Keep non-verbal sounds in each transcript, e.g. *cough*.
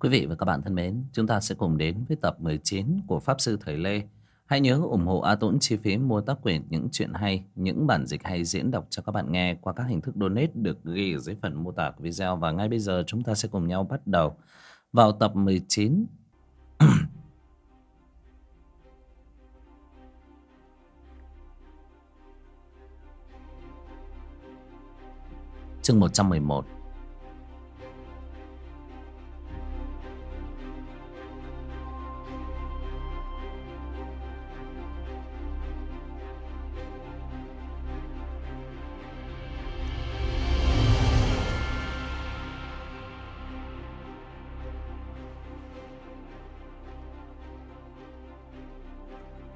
Quý vị và các bạn thân mến, chúng ta sẽ cùng đến với tập 19 của Pháp Sư Thời Lê. Hãy nhớ ủng hộ A Tũng chi phí mua tác quyền những chuyện hay, những bản dịch hay diễn đọc cho các bạn nghe qua các hình thức donate được ghi ở dưới phần mô tả của video. Và ngay bây giờ chúng ta sẽ cùng nhau bắt đầu vào tập 19. *clears throat* Chương 111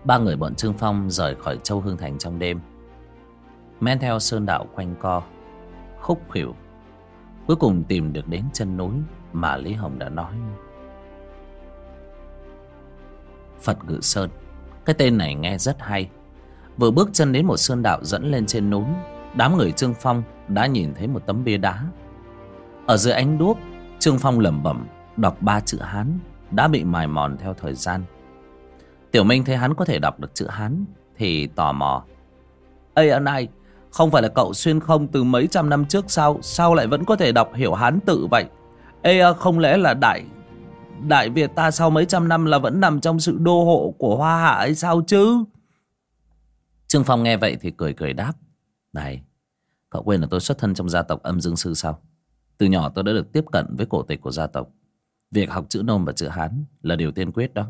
Ba người bọn Trương Phong rời khỏi Châu Hương Thành trong đêm. Men theo sơn đạo quanh co, Khúc khuỷu, Cuối cùng tìm được đến chân núi Mà Lý Hồng đã nói. Phật Ngự Sơn, Cái tên này nghe rất hay. Vừa bước chân đến một sơn đạo dẫn lên trên núi, Đám người Trương Phong đã nhìn thấy một tấm bia đá. Ở dưới ánh đuốc, Trương Phong lẩm bẩm Đọc ba chữ Hán Đã bị mài mòn theo thời gian. Tiểu Minh thấy hắn có thể đọc được chữ Hán Thì tò mò. Ê anh ai, Không phải là cậu xuyên không từ mấy trăm năm trước sao? Sao lại vẫn có thể đọc hiểu Hán tự vậy? Ê à, không lẽ là đại Đại Việt ta sau mấy trăm năm là vẫn nằm trong sự đô hộ của Hoa Hạ hay sao chứ? Trương Phong nghe vậy thì cười cười đáp. Này Cậu quên là tôi xuất thân trong gia tộc âm dương sư sao? Từ nhỏ tôi đã được tiếp cận với cổ tịch của gia tộc. Việc học chữ nôm và chữ Hán là điều tiên quyết đó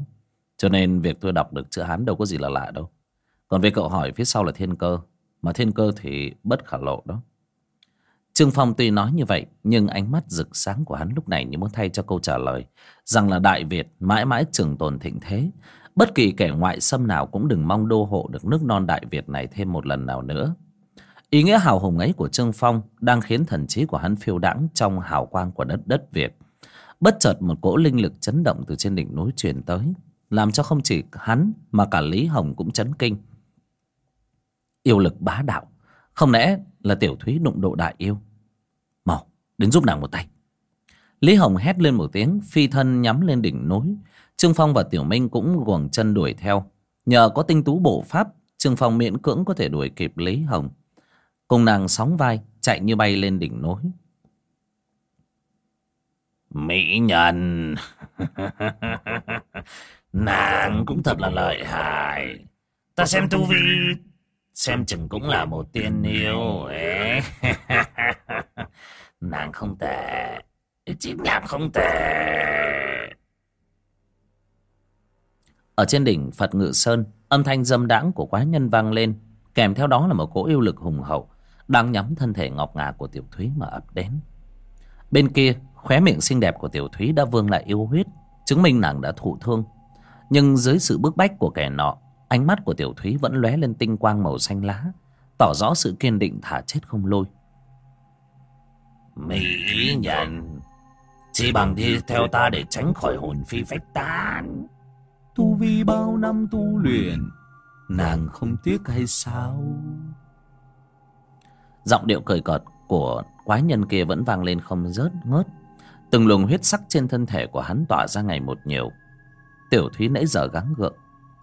cho nên việc tôi đọc được chữ Hán đâu có gì là lạ đâu. Còn về cậu hỏi phía sau là thiên cơ. Mà thiên cơ thì bất khả lộ đó. Trương Phong tuy nói như vậy, nhưng ánh mắt rực sáng của hắn lúc này như muốn thay cho câu trả lời rằng là Đại Việt mãi mãi trường tồn thịnh thế. Bất kỳ kẻ ngoại xâm nào cũng đừng mong đô hộ được nước non Đại Việt này thêm một lần nào nữa. Ý nghĩa hào hùng ấy của Trương Phong đang khiến thần trí của hắn phiêu đãng trong hào quang của đất đất Việt. Bất chợt một cỗ linh lực chấn động từ trên đỉnh núi truyền tới làm cho không chỉ hắn mà cả Lý Hồng cũng chấn kinh. Yêu lực bá đạo, không lẽ là tiểu thúy đụng độ đại yêu? Mau, đến giúp nàng một tay. Lý Hồng hét lên một tiếng, phi thân nhắm lên đỉnh núi. Trương Phong và Tiểu Minh cũng guồng chân đuổi theo. Nhờ có tinh tú bộ pháp, Trương Phong miễn cưỡng có thể đuổi kịp Lý Hồng. Cùng nàng sóng vai, chạy như bay lên đỉnh núi. Mỹ nhân *laughs* Nàng cũng thật là lợi hại. Ta xem tu vi, xem chừng cũng là một tiên yêu ấy. *laughs* Nàng không tệ, Chính nhạc không tệ. Ở trên đỉnh Phật Ngự Sơn, âm thanh dâm đãng của quái nhân vang lên, kèm theo đó là một cỗ yêu lực hùng hậu, đang nhắm thân thể ngọc ngà của Tiểu Thúy mà ập đến. Bên kia, khóe miệng xinh đẹp của Tiểu Thúy đã vương lại yêu huyết, chứng minh nàng đã thụ thương. Nhưng dưới sự bức bách của kẻ nọ Ánh mắt của Tiểu Thúy vẫn lóe lên tinh quang màu xanh lá Tỏ rõ sự kiên định thả chết không lôi. Mỹ nhận Chỉ bằng đi theo ta để tránh khỏi hồn phi phách tán. Tu vi bao năm tu luyện Nàng không tiếc hay sao? Giọng điệu cười cợt của quái nhân kia vẫn vang lên không rớt ngớt Từng luồng huyết sắc trên thân thể của hắn tỏa ra ngày một nhiều. Tiểu Thúy nãy giờ gắng gượng,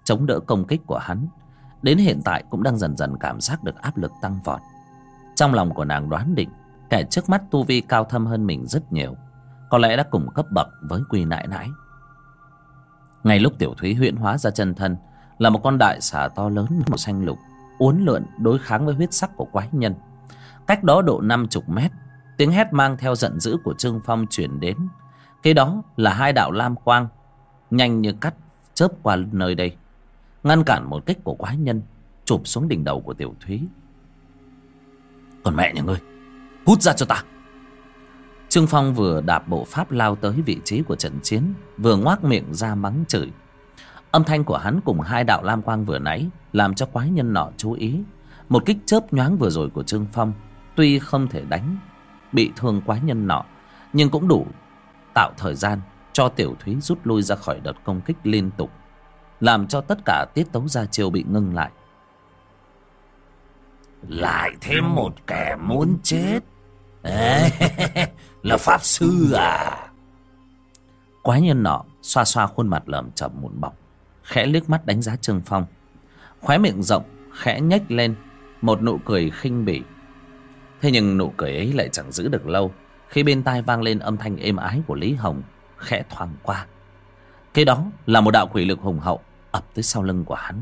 Chống đỡ công kích của hắn, Đến hiện tại cũng đang dần dần cảm giác được áp lực tăng vọt. Trong lòng của nàng đoán định, Kẻ trước mắt tu vi cao thâm hơn mình rất nhiều, Có lẽ đã cùng cấp bậc với Quy nại nãi. Ngay lúc Tiểu Thúy huyễn hóa ra chân thân, Là một con đại xà to lớn màu xanh lục, Uốn lượn đối kháng với huyết sắc của quái nhân. Cách đó độ năm chục mét Tiếng hét mang theo giận dữ của Trương Phong chuyển đến. Cái đó là hai đạo lam quang, nhanh như cắt chớp qua nơi đây, ngăn cản một kích của quái nhân, chụp xuống đỉnh đầu của tiểu thúy. Còn mẹ nhà ngươi, hút ra cho ta. Trương phong vừa đạp bộ pháp lao tới vị trí của trận chiến, vừa ngoác miệng ra mắng chửi. Âm thanh của hắn cùng hai đạo lam quang vừa nãy làm cho quái nhân nọ chú ý. Một kích chớp nhoáng vừa rồi của trương phong tuy không thể đánh bị thương quái nhân nọ nhưng cũng đủ tạo thời gian cho tiểu thúy rút lui ra khỏi đợt công kích liên tục làm cho tất cả tiết tấu ra chiêu bị ngưng lại. Lại thêm một kẻ muốn chết. Ê, *laughs* là pháp sư à? Quái nhân nọ xoa xoa khuôn mặt lởm chởm mụn bọc Khẽ liếc mắt đánh giá Trương Phong. Khóe miệng rộng khẽ nhếch lên Một nụ cười khinh bỉ Thế nhưng nụ cười ấy lại chẳng giữ được lâu, Khi bên tai vang lên âm thanh êm ái của Lý Hồng, Khẽ thoáng qua. Cái đó là một đạo quỷ lực hùng hậu Ập tới sau lưng của hắn.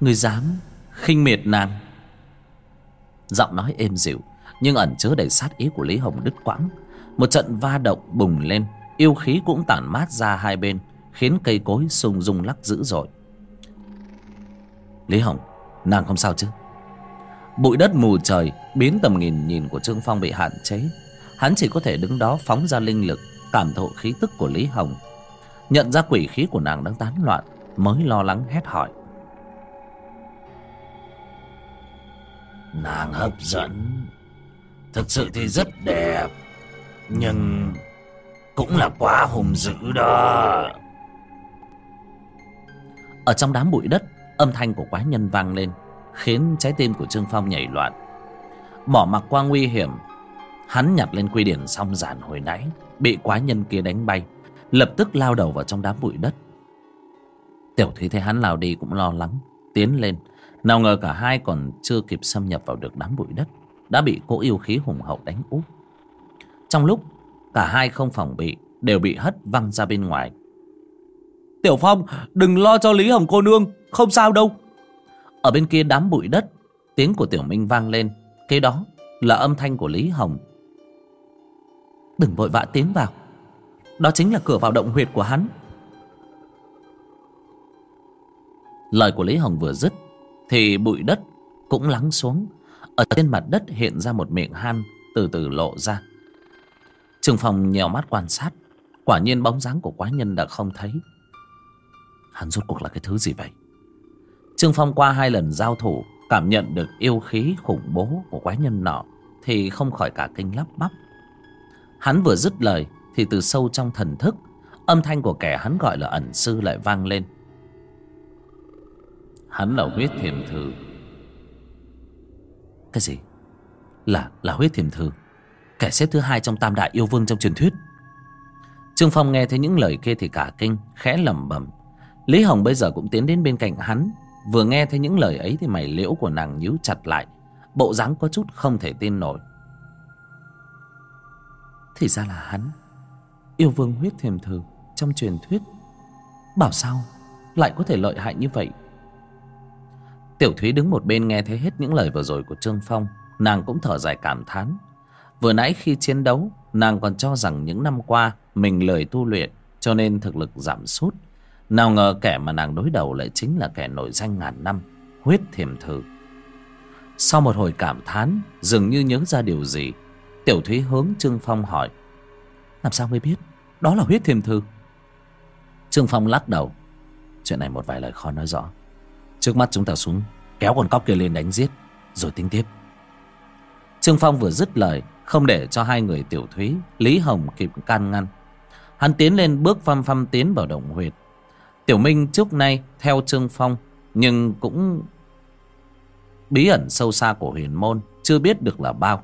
Người dám khinh miệt nàng? Giọng nói êm dịu, Nhưng ẩn chứa đầy sát ý của Lý Hồng đứt quãng. Một trận va động bùng lên, Yêu khí cũng tản mát ra hai bên, Khiến cây cối sung rung lắc dữ dội. Lý Hồng Nàng không sao chứ? Bụi đất mù trời Biến tầm nghìn nhìn của Trương Phong bị hạn chế. Hắn chỉ có thể đứng đó phóng ra linh lực Cảm thụ khí tức của Lý Hồng. Nhận ra quỷ khí của nàng đang tán loạn Mới lo lắng hét hỏi. Nàng hấp dẫn. Thực sự thì rất đẹp. Nhưng Cũng là quá hùng dữ đó. Ở trong đám bụi đất Âm thanh của quái nhân vang lên, Khiến trái tim của Trương Phong nhảy loạn. Bỏ mặc qua nguy hiểm, Hắn nhặt lên quy điển xong giản hồi nãy, Bị quái nhân kia đánh bay, Lập tức lao đầu vào trong đám bụi đất. Tiểu Thúy thấy hắn lao đi cũng lo lắng, Tiến lên. Nào ngờ cả hai còn chưa kịp xâm nhập vào được đám bụi đất, Đã bị cỗ yêu khí hùng hậu đánh úp. Trong lúc, cả hai không phòng bị, Đều bị hất văng ra bên ngoài. Tiểu Phong, đừng lo cho Lý Hồng cô nương không sao đâu. Ở bên kia đám bụi đất, Tiếng của Tiểu Minh vang lên. Kế đó là âm thanh của Lý Hồng. Đừng vội vã tiến vào. Đó chính là cửa vào động huyệt của hắn. Lời của Lý Hồng vừa dứt, thì bụi đất cũng lắng xuống. Ở trên mặt đất hiện ra một miệng han từ từ lộ ra. Trường phòng nhèo mắt quan sát. Quả nhiên bóng dáng của quái nhân đã không thấy. Hắn rốt cuộc là cái thứ gì vậy? Trương phong qua hai lần giao thủ, cảm nhận được yêu khí khủng bố của quái nhân nọ, thì không khỏi cả kinh lắp bắp. Hắn vừa dứt lời, thì từ sâu trong thần thức, âm thanh của kẻ hắn gọi là ẩn sư lại vang lên. Hắn là huyết thiềm thư. Cái gì? Là là huyết thiềm thư. Kẻ xếp thứ hai trong tam đại yêu vương trong truyền thuyết. Trương Phong nghe thấy những lời kia thì cả kinh, Khẽ lẩm bẩm. Lý Hồng bây giờ cũng tiến đến bên cạnh hắn Vừa nghe thấy những lời ấy thì mày liễu của nàng nhíu chặt lại. Bộ dáng có chút không thể tin nổi. Thì ra là hắn. Yêu vương huyết thiềm thử Trong truyền thuyết. Bảo sao lại có thể lợi hại như vậy? Tiểu Thúy đứng một bên nghe thấy hết những lời vừa rồi của Trương Phong. Nàng cũng thở dài cảm thán. Vừa nãy khi chiến đấu, Nàng còn cho rằng những năm qua Mình lười tu luyện Cho nên thực lực giảm sút. Nào ngờ kẻ mà nàng đối đầu lại chính là kẻ nổi danh ngàn năm, Huyết thiềm thử. Sau một hồi cảm thán, Dường như nhớ ra điều gì, Tiểu Thúy hướng Trương Phong hỏi, Làm sao mới biết? Đó là huyết thiềm thử. Trương Phong lắc đầu. Chuyện này một vài lời khó nói rõ. Trước mắt chúng ta xuống, Kéo con cóc kia lên đánh giết, Rồi tính tiếp. Trương Phong vừa dứt lời, Không để cho hai người tiểu thúy, Lý Hồng kịp can ngăn. Hắn tiến lên bước phăm phăm tiến vào động huyệt. Tiểu Minh trước nay theo Trương Phong, Nhưng cũng Bí ẩn sâu xa của huyền môn, Chưa biết được là bao.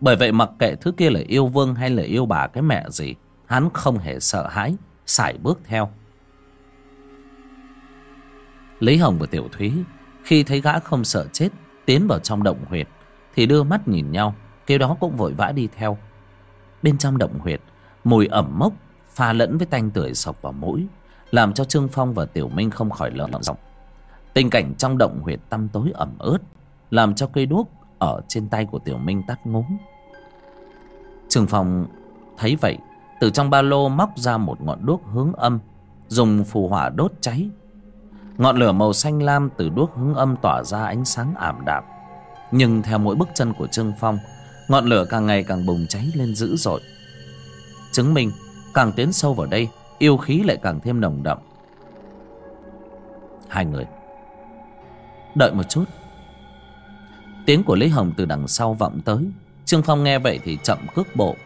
Bởi vậy mặc kệ thứ kia là yêu vương hay là yêu bà cái mẹ gì, Hắn không hề sợ hãi, Sải bước theo. Lý Hồng và Tiểu Thúy Khi thấy gã không sợ chết, Tiến vào trong động huyệt, Thì đưa mắt nhìn nhau Kêu đó cũng vội vã đi theo. Bên trong động huyệt, Mùi ẩm mốc pha lẫn với tanh tưởi sộc vào mũi làm cho Trương Phong và Tiểu Minh không khỏi lợn giọng. Tình cảnh trong động huyệt tăm tối ẩm ướt, Làm cho cây đuốc Ở trên tay của Tiểu Minh tắt ngúm. Trương Phong thấy vậy, Từ trong ba lô móc ra một ngọn đuốc hướng âm, Dùng phù hỏa đốt cháy. Ngọn lửa màu xanh lam từ đuốc hướng âm tỏa ra ánh sáng ảm đạm. Nhưng theo mỗi bước chân của Trương Phong, Ngọn lửa càng ngày càng bùng cháy lên dữ dội. Chứng minh, càng tiến sâu vào đây Yêu khí lại càng thêm nồng đậm. Hai người. Đợi một chút. Tiếng của Lý Hồng từ đằng sau vọng tới. Trương Phong nghe vậy thì chậm cước bộ.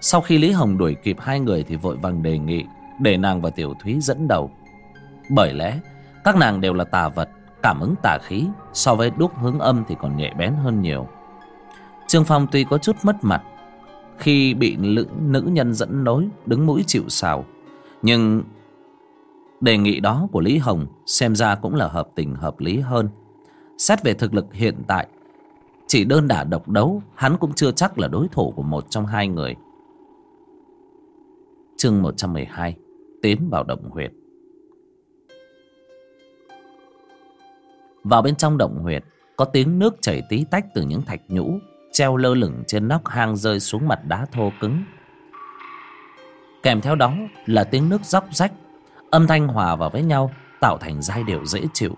Sau khi Lý Hồng đuổi kịp hai người Thì vội vàng đề nghị Để nàng và Tiểu Thúy dẫn đầu. Bởi lẽ các nàng đều là tà vật Cảm ứng tà khí So với đúc hướng âm thì còn nhẹ bén hơn nhiều. Trương Phong tuy có chút mất mặt khi bị nữ, nữ nhân dẫn lối đứng mũi chịu sào nhưng đề nghị đó của lý hồng xem ra cũng là hợp tình hợp lý hơn. Xét về thực lực hiện tại, chỉ đơn đả độc đấu, hắn cũng chưa chắc là đối thủ của một trong hai người. Chương một trăm mười hai, tiến vào động huyệt. Vào bên trong động huyệt, có tiếng nước chảy tí tách từ những thạch nhũ treo lơ lửng trên nóc hang rơi xuống mặt đá thô cứng kèm theo đó là tiếng nước róc rách, âm thanh hòa vào với nhau, tạo thành giai điệu dễ chịu.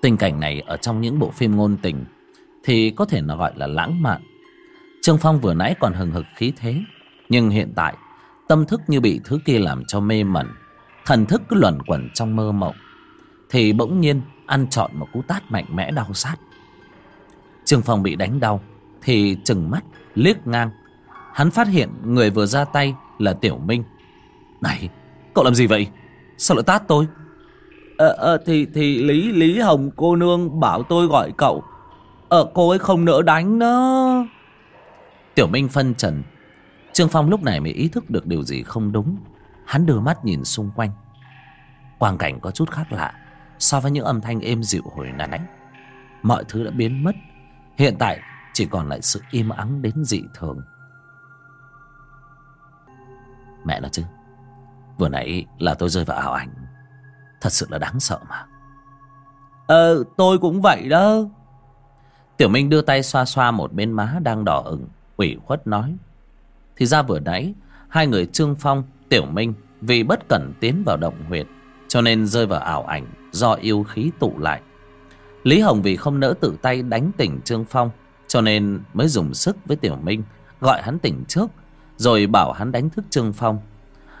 Tình cảnh này ở trong những bộ phim ngôn tình thì có thể nó gọi là lãng mạn. Trương phong vừa nãy còn hừng hực khí thế, nhưng hiện tại, tâm thức như bị thứ kia làm cho mê mẩn, thần thức cứ luẩn quẩn trong mơ mộng, thì bỗng nhiên ăn trọn một cú tát mạnh mẽ đau sát. Trương phong bị đánh đau thì chừng mắt, liếc ngang. Hắn phát hiện người vừa ra tay là tiểu minh. Này cậu làm gì vậy? Sao lại tát tôi? Ờ à, à, thì thì lý lý hồng cô nương bảo tôi gọi cậu. Ờ cô ấy không nỡ đánh đó. Tiểu minh phân trần. Trương phong lúc này mới ý thức được điều gì không đúng. Hắn đưa mắt nhìn xung quanh. Quang cảnh có chút khác lạ so với những âm thanh êm dịu hồi nãy. Mọi thứ đã biến mất. Hiện tại chỉ còn lại sự im ắng đến dị thường mẹ nó chứ. Vừa nãy là tôi rơi vào ảo ảnh. Thật sự là đáng sợ mà. Ờ tôi cũng vậy đó. Tiểu minh đưa tay xoa xoa một bên má đang đỏ ửng, ủy khuất nói. Thì ra vừa nãy, hai người trương phong, tiểu minh vì bất cẩn tiến vào động huyệt, cho nên rơi vào ảo ảnh do yêu khí tụ lại. Lý hồng vì không nỡ tự tay đánh tỉnh trương phong, cho nên mới dùng sức với tiểu minh, gọi hắn tỉnh trước rồi bảo hắn đánh thức trương phong.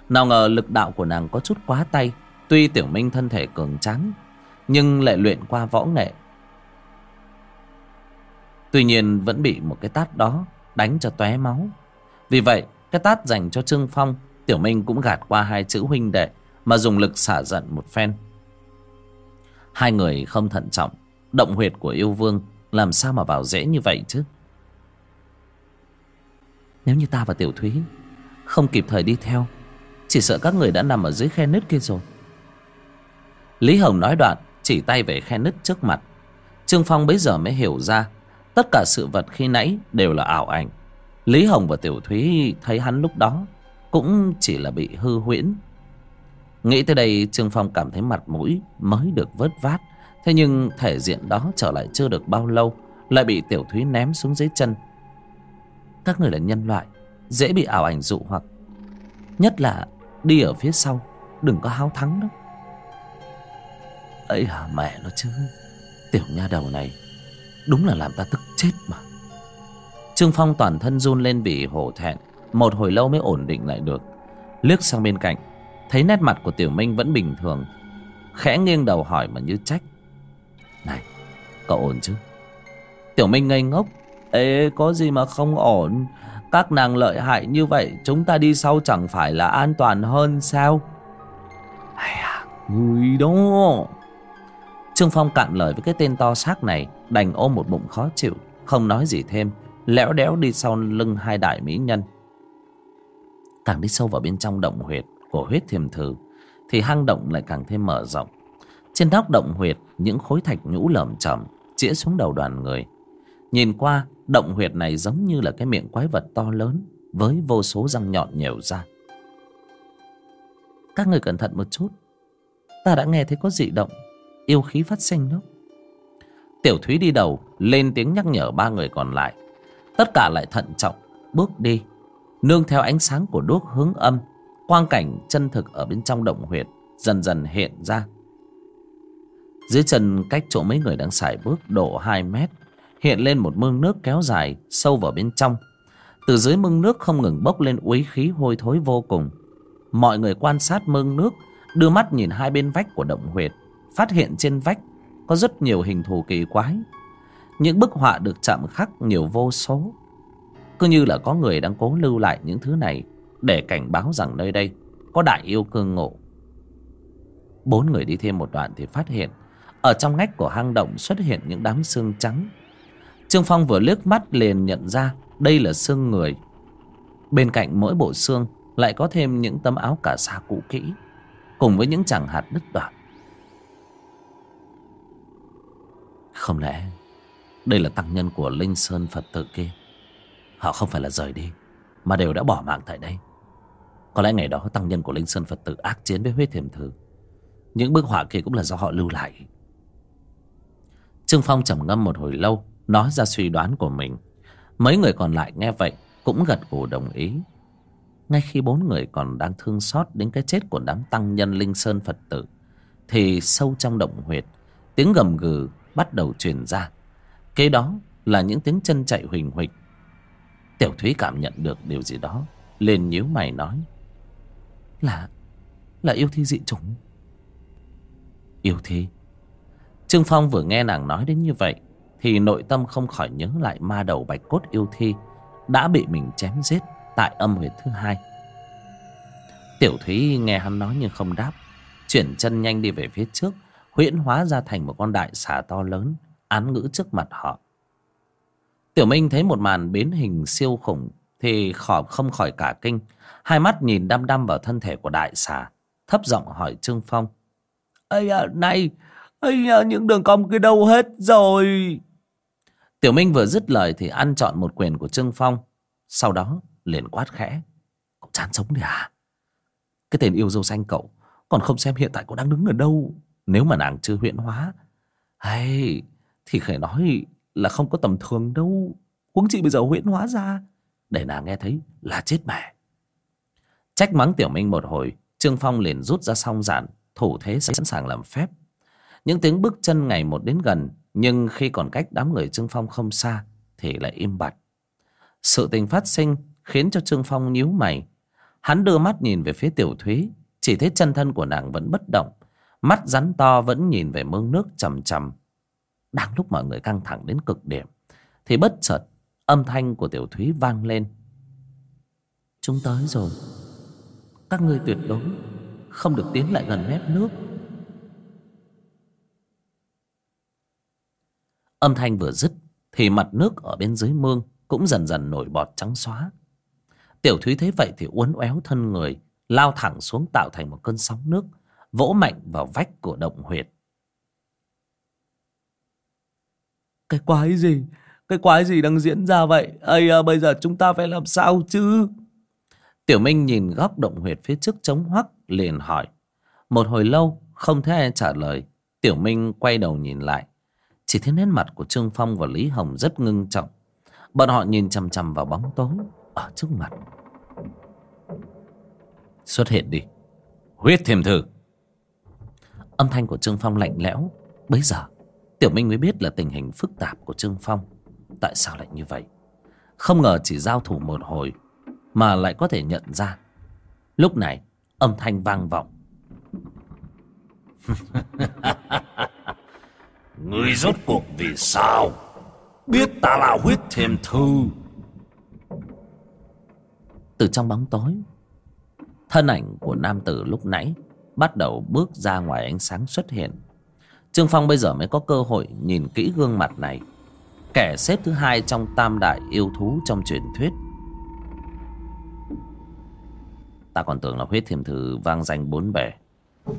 Nào ngờ lực đạo của nàng có chút quá tay, tuy tiểu minh thân thể cường tráng, nhưng lại luyện qua võ nghệ. Tuy nhiên vẫn bị một cái tát đó đánh cho tóe máu. Vì vậy, cái tát dành cho trương phong, tiểu minh cũng gạt qua hai chữ huynh đệ mà dùng lực xả giận một phen. Hai người không thận trọng, động huyệt của yêu vương, làm sao mà vào dễ như vậy chứ? Nếu như ta và tiểu thúy không kịp thời đi theo, chỉ sợ các người đã nằm ở dưới khe nứt kia rồi. Lý hồng nói đoạn, chỉ tay về khe nứt trước mặt. Trương phong bấy giờ mới hiểu ra, tất cả sự vật khi nãy đều là ảo ảnh. Lý hồng và tiểu thúy thấy hắn lúc đó cũng chỉ là bị hư huyễn. Nghĩ tới đây, trương phong cảm thấy mặt mũi mới được vớt vát. Thế nhưng thể diện đó trở lại chưa được bao lâu, lại bị tiểu thúy ném xuống dưới chân các người là nhân loại, dễ bị ảo ảnh dụ hoặc. Nhất là đi ở phía sau, đừng có háo thắng đó ấy hả mẹ nó chứ, tiểu nha đầu này, đúng là làm ta tức chết mà. Trương phong toàn thân run lên vì hổ thẹn, một hồi lâu mới ổn định lại được. Liếc sang bên cạnh, thấy nét mặt của tiểu minh vẫn bình thường, khẽ nghiêng đầu hỏi mà như trách. Này, cậu ổn chứ? Tiểu minh ngây ngốc ê, có gì mà không ổn? Các nàng lợi hại như vậy, chúng ta đi sau chẳng phải là an toàn hơn sao? Ai à người đó. Trương phong cạn lời với cái tên to xác này, đành ôm một bụng khó chịu, không nói gì thêm, lẽo đẽo đi sau lưng hai đại mỹ nhân. Càng đi sâu vào bên trong động huyệt của huyết thiềm thử, thì hang động lại càng thêm mở rộng. Trên nóc động huyệt, những khối thạch nhũ lởm chởm chĩa xuống đầu đoàn người. Nhìn qua động huyệt này giống như là cái miệng quái vật to lớn, với vô số răng nhọn nhiều ra. Các người cẩn thận một chút. Ta đã nghe thấy có dị động, yêu khí phát sinh đó. Tiểu thúy đi đầu, lên tiếng nhắc nhở ba người còn lại. Tất cả lại thận trọng, bước đi, nương theo ánh sáng của đuốc hướng âm. Quang cảnh chân thực ở bên trong động huyệt dần dần hiện ra. Dưới chân cách chỗ mấy người đang xài bước độ hai mét hiện lên một mương nước kéo dài sâu vào bên trong. Từ dưới mương nước không ngừng bốc lên uế khí hôi thối vô cùng. Mọi người quan sát mương nước, đưa mắt nhìn hai bên vách của động huyệt, phát hiện trên vách có rất nhiều hình thù kỳ quái. Những bức họa được chạm khắc nhiều vô số. Cứ như là có người đang cố lưu lại những thứ này để cảnh báo rằng nơi đây có đại yêu cương ngộ. Bốn người đi thêm một đoạn thì phát hiện, ở trong ngách của hang động xuất hiện những đám xương trắng trương phong vừa liếc mắt liền nhận ra đây là xương người Bên cạnh mỗi bộ xương lại có thêm những tấm áo cả sa cũ kỹ cùng với những chàng hạt đứt đoạn. Không lẽ đây là tăng nhân của Linh Sơn Phật tử kia? Họ không phải là rời đi mà đều đã bỏ mạng tại đây. Có lẽ ngày đó tăng nhân của Linh Sơn Phật tử ác chiến với huyết thiềm thử. Những bức họa kia cũng là do họ lưu lại. Trương Phong trầm ngâm một hồi lâu, nói ra suy đoán của mình. Mấy người còn lại nghe vậy cũng gật gù đồng ý. Ngay khi bốn người còn đang thương xót đến cái chết của đám tăng nhân Linh Sơn Phật tử, thì sâu trong động huyệt, tiếng gầm gừ bắt đầu truyền ra. Kế đó là những tiếng chân chạy huỳnh huỳnh. Tiểu Thúy cảm nhận được điều gì đó, liền nhíu mày nói. Là, là yêu thi dị chủng. Yêu thi? Trương Phong vừa nghe nàng nói đến như vậy, thì nội tâm không khỏi nhớ lại ma đầu bạch cốt yêu thi đã bị mình chém giết tại âm huyệt thứ hai. Tiểu Thúy nghe hắn nói nhưng không đáp, chuyển chân nhanh đi về phía trước, huyễn hóa ra thành một con đại xà to lớn, án ngữ trước mặt họ. Tiểu Minh thấy một màn biến hình siêu khủng thì khỏi không khỏi cả kinh, hai mắt nhìn đăm đăm vào thân thể của đại xà, thấp giọng hỏi Trương Phong. Ây à, này, ây à, những đường cong kia đâu hết rồi? Tiểu Minh vừa dứt lời thì ăn chọn một quyền của Trương Phong, sau đó liền quát khẽ. Cậu chán sống đi à? Cái tên yêu dâu xanh cậu còn không xem hiện tại cậu đang đứng ở đâu. Nếu mà nàng chưa huyện hóa, hay thì khởi nói là không có tầm thường đâu. Huống chị bây giờ huyện hóa ra, để nàng nghe thấy là chết mẹ. Trách mắng Tiểu Minh một hồi, Trương Phong liền rút ra song giản, thủ thế sẵn sàng làm phép. Những tiếng bước chân ngày một đến gần, nhưng khi còn cách đám người Trương Phong không xa, thì lại im bặt. Sự tình phát sinh khiến cho Trương Phong nhíu mày. Hắn đưa mắt nhìn về phía Tiểu Thúy, chỉ thấy chân thân của nàng vẫn bất động, mắt rắn to vẫn nhìn về mương nước trầm trầm. Đang lúc mọi người căng thẳng đến cực điểm, thì bất chợt âm thanh của Tiểu Thúy vang lên. Chúng tới rồi. Các ngươi tuyệt đối không được tiến lại gần mép nước. Âm thanh vừa dứt thì mặt nước ở bên dưới mương cũng dần dần nổi bọt trắng xóa. Tiểu Thúy thấy vậy thì uốn éo thân người, lao thẳng xuống tạo thành một cơn sóng nước, vỗ mạnh vào vách của động huyệt. Cái quái gì? Cái quái gì đang diễn ra vậy? Ây à, bây giờ chúng ta phải làm sao chứ? Tiểu Minh nhìn góc động huyệt phía trước trống hoắc liền hỏi. Một hồi lâu không thấy ai trả lời. Tiểu Minh quay đầu nhìn lại. Chỉ thấy nét mặt của Trương Phong và Lý Hồng rất ngưng trọng. Bọn họ nhìn chằm chằm vào bóng tối ở trước mặt. Xuất hiện đi. Huyết thiềm thử. Âm thanh của Trương Phong lạnh lẽo. Bây giờ, Tiểu Minh mới biết là tình hình phức tạp của Trương Phong. Tại sao lại như vậy? Không ngờ chỉ giao thủ một hồi mà lại có thể nhận ra. Lúc này, âm thanh vang vọng. *laughs* Ngươi rốt cuộc vì sao? Biết ta là huyết thiềm thư. Từ trong bóng tối, Thân ảnh của nam tử lúc nãy Bắt đầu bước ra ngoài ánh sáng xuất hiện. Trương Phong bây giờ mới có cơ hội Nhìn kỹ gương mặt này. Kẻ xếp thứ hai trong tam đại yêu thú trong truyền thuyết. Ta còn tưởng là huyết thiềm thư vang danh bốn bể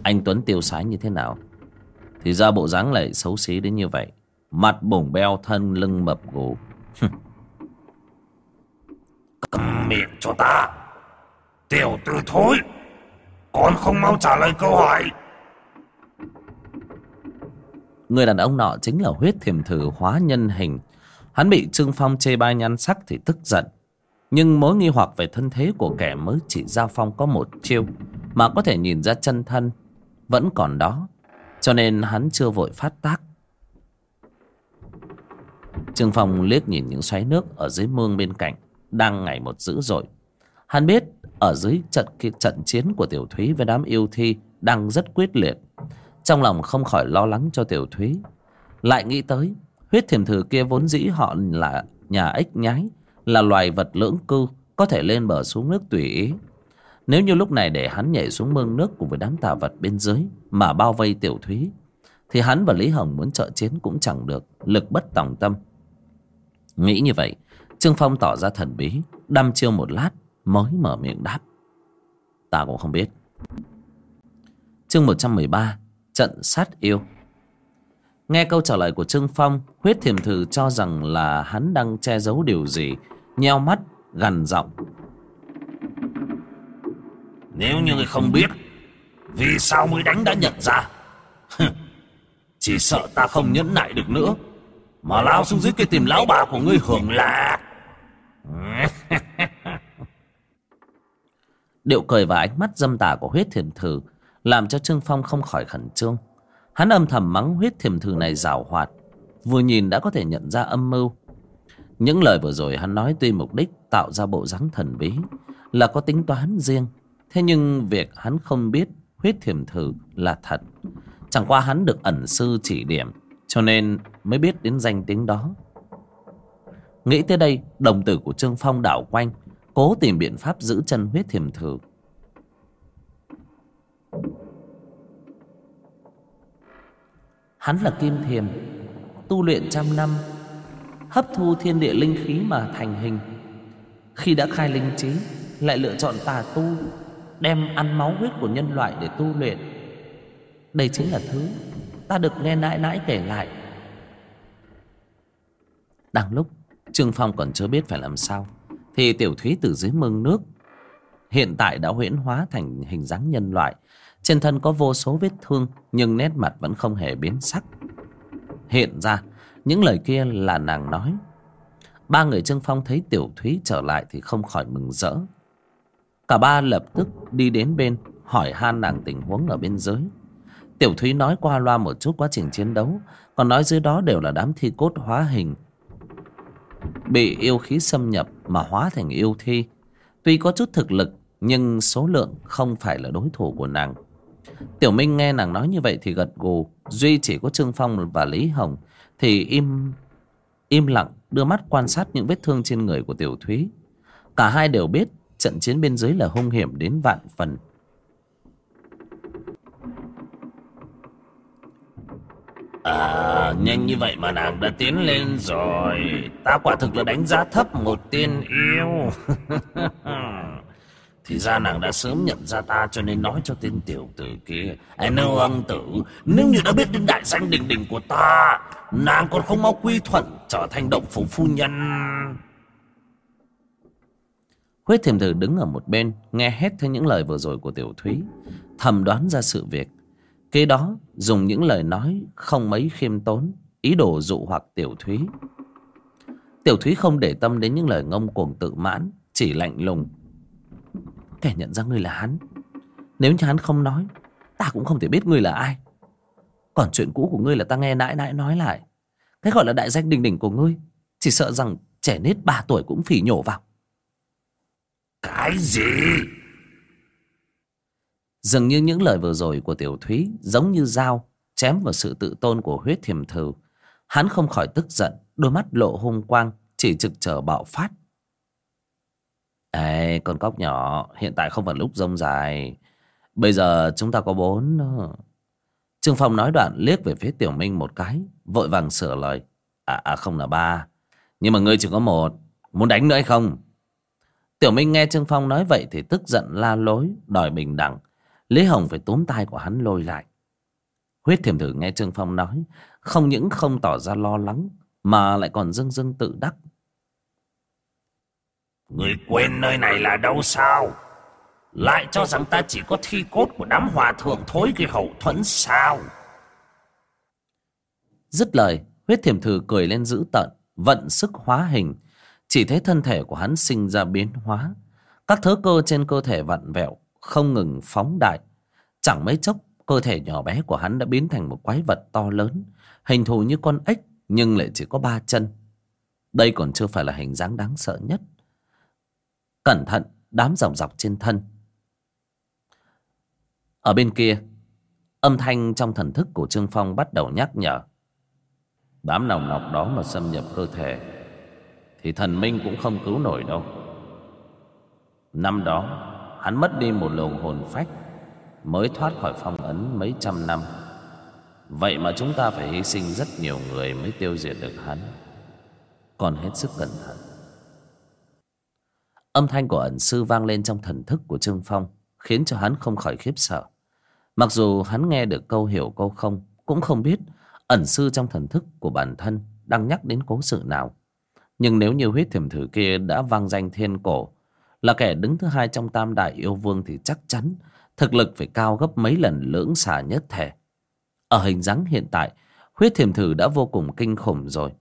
Anh Tuấn tiêu sái như thế nào? Thì ra bộ dáng lại xấu xí đến như vậy. Mặt bổng beo thân lưng mập gù. Cầm miệng cho ta. Tiểu tử thối Còn không mau trả lời câu hỏi. Người đàn ông nọ chính là huyết thiềm thử hóa nhân hình. Hắn bị Trương Phong chê bai nhan sắc thì tức giận. Nhưng mối nghi hoặc về thân thế của kẻ mới chỉ giao phong có một chiêu Mà có thể nhìn ra chân thân Vẫn còn đó cho nên hắn chưa vội phát tác. Trương Phong liếc nhìn những xoáy nước Ở dưới mương bên cạnh, Đang ngày một dữ dội. Hắn biết ở dưới trận trận chiến của Tiểu Thúy Với đám yêu thi Đang rất quyết liệt. Trong lòng không khỏi lo lắng cho Tiểu Thúy. Lại nghĩ tới, Huyết thiềm thử kia vốn dĩ họ là nhà ếch nhái, Là loài vật lưỡng cư, Có thể lên bờ xuống nước tùy ý nếu như lúc này để hắn nhảy xuống mương nước cùng với đám tà vật bên dưới mà bao vây tiểu thúy thì hắn và Lý Hồng muốn trợ chiến cũng chẳng được, lực bất tòng tâm. Nghĩ như vậy, Trương Phong tỏ ra thần bí, đăm chiêu một lát mới mở miệng đáp. Ta cũng không biết. Chương một trăm mười ba trận sát yêu. Nghe câu trả lời của trương phong huyết thiềm thử cho rằng là hắn đang che giấu điều gì nheo mắt gằn giọng nếu như ngươi không biết, vì sao mới đánh đã nhận ra? Chỉ sợ ta không nhẫn nại được nữa. Mà lao xuống dưới kia tìm lão bà của ngươi hưởng lạc. *laughs* Điệu cười và ánh mắt dâm tà của huyết thiềm thử làm cho trương phong không khỏi khẩn trương. Hắn âm thầm mắng huyết thiềm thử này rào hoạt, vừa nhìn đã có thể nhận ra âm mưu. Những lời vừa rồi hắn nói tuy mục đích tạo ra bộ dáng thần bí là có tính toán riêng thế nhưng việc hắn không biết huyết thiềm thử là thật. Chẳng qua hắn được ẩn sư chỉ điểm, cho nên mới biết đến danh tiếng đó. Nghĩ tới đây, đồng tử của trương phong đảo quanh, cố tìm biện pháp giữ chân huyết thiềm thử. Hắn là kim thiềm, tu luyện trăm năm, hấp thu thiên địa linh khí mà thành hình. Khi đã khai linh trí, lại lựa chọn tà tu đem ăn máu huyết của nhân loại để tu luyện. Đây chính là thứ ta được nghe nãi nãi kể lại. Đang lúc, trương phong còn chưa biết phải làm sao, thì tiểu thúy từ dưới mương nước, hiện tại đã huyễn hóa thành hình dáng nhân loại. Trên thân có vô số vết thương, nhưng nét mặt vẫn không hề biến sắc. Hiện ra, những lời kia là nàng nói. Ba người trương phong thấy tiểu thúy trở lại thì không khỏi mừng rỡ cả ba lập tức đi đến bên, hỏi han nàng tình huống ở bên dưới tiểu thúy nói qua loa một chút quá trình chiến đấu, còn nói dưới đó đều là đám thi cốt hóa hình. Bị yêu khí xâm nhập mà hóa thành yêu thi. Tuy có chút thực lực, nhưng số lượng không phải là đối thủ của nàng. Tiểu minh nghe nàng nói như vậy thì gật gù, duy chỉ có trương phong và lý hồng thì im im lặng đưa mắt quan sát những vết thương trên người của tiểu thúy. Cả hai đều biết trận chiến bên dưới là hung hiểm đến vạn phần À, nhanh như vậy mà nàng đã tiến lên rồi. Ta quả thực là đánh giá thấp một tiên yêu. *laughs* Thì ra nàng đã sớm nhận ra ta cho nên nói cho tên tiểu tử kia. Anh nâu ông tử, nếu như đã biết đến đại danh đình đình của ta, nàng còn không mau quy thuận trở thành động phủ phu nhân. Huyết thiềm thử đứng ở một bên, nghe hết theo những lời vừa rồi của tiểu thúy, thầm đoán ra sự việc. Kế đó dùng những lời nói không mấy khiêm tốn Ý đồ dụ hoặc Tiểu Thúy. Tiểu Thúy không để tâm đến những lời ngông cuồng tự mãn Chỉ lạnh lùng. Kẻ nhận ra ngươi là hắn. Nếu như hắn không nói Ta cũng không thể biết ngươi là ai. Còn chuyện cũ của ngươi là ta nghe nãi nãi nói lại. Cái gọi là đại danh đình đỉnh của ngươi Chỉ sợ rằng trẻ nết ba tuổi cũng phỉ nhổ vào. Cái gì Dường như những lời vừa rồi của Tiểu Thúy giống như dao chém vào sự tự tôn của huyết thiềm thử. Hắn không khỏi tức giận, đôi mắt lộ hung quang, chỉ trực chờ bạo phát. Ê, con cóc nhỏ, hiện tại không phải lúc rông dài. Bây giờ chúng ta có bốn... Ờ. Trương Phong nói đoạn liếc về phía Tiểu Minh một cái, vội vàng sửa lời. À, à không là ba, nhưng mà ngươi chỉ có một, muốn đánh nữa hay không? Tiểu Minh nghe Trương Phong nói vậy thì tức giận la lối, đòi bình đẳng. Lý Hồng phải túm tay của hắn lôi lại. Huyết thiểm thử nghe Trương Phong nói, không những không tỏ ra lo lắng, mà lại còn dưng dưng tự đắc. Người quên nơi này là đâu sao? Lại cho rằng ta chỉ có thi cốt của đám hòa thượng thối cái hậu thuẫn sao? Dứt lời, huyết thiểm thử cười lên dữ tợn, vận sức hóa hình. Chỉ thấy thân thể của hắn sinh ra biến hóa. Các thớ cơ trên cơ thể vặn vẹo, không ngừng phóng đại. Chẳng mấy chốc, cơ thể nhỏ bé của hắn đã biến thành một quái vật to lớn, hình thù như con ếch nhưng lại chỉ có ba chân. Đây còn chưa phải là hình dáng đáng sợ nhất. Cẩn thận, đám dòng dọc trên thân. Ở bên kia, âm thanh trong thần thức của Trương Phong bắt đầu nhắc nhở. Đám nòng nọc đó mà xâm nhập cơ thể, thì thần minh cũng không cứu nổi đâu. Năm đó, hắn mất đi một luồng hồn phách mới thoát khỏi phong ấn mấy trăm năm. Vậy mà chúng ta phải hy sinh rất nhiều người mới tiêu diệt được hắn. Còn hết sức cẩn thận. Âm thanh của ẩn sư vang lên trong thần thức của Trương Phong Khiến cho hắn không khỏi khiếp sợ. Mặc dù hắn nghe được câu hiểu câu không Cũng không biết ẩn sư trong thần thức của bản thân Đang nhắc đến cố sự nào. Nhưng nếu như huyết thiểm thử kia đã vang danh thiên cổ, Là kẻ đứng thứ hai trong tam đại yêu vương Thì chắc chắn thực lực phải cao gấp mấy lần lưỡng xà nhất thể. Ở hình dáng hiện tại, Huyết thiểm thử đã vô cùng kinh khủng rồi.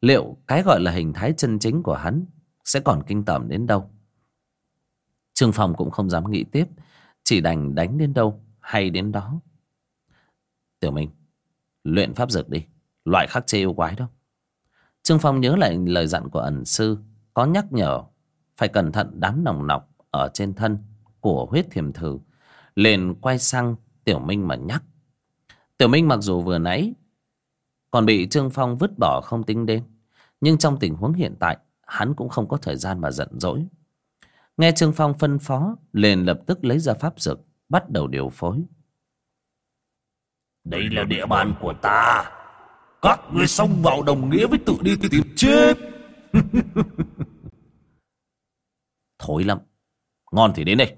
Liệu cái gọi là hình thái chân chính của hắn Sẽ còn kinh tởm đến đâu? Trương Phong cũng không dám nghĩ tiếp, Chỉ đành đánh đến đâu hay đến đó. Tiểu Minh, Luyện pháp dược đi, Loại khắc chế yêu quái đâu Trương Phong nhớ lại lời dặn của ẩn sư, Có nhắc nhở, Phải cẩn thận đám nòng nọc Ở trên thân của huyết thiềm thử, liền quay sang Tiểu Minh mà nhắc. Tiểu Minh mặc dù vừa nãy còn bị Trương Phong vứt bỏ không tính đến, nhưng trong tình huống hiện tại, hắn cũng không có thời gian mà giận dỗi. Nghe Trương Phong phân phó, liền lập tức lấy ra pháp dược, bắt đầu điều phối. Đây là địa bàn của ta các người xông vào đồng nghĩa với tự đi tìm chết. *laughs* Thối lắm. Ngon thì đến đây.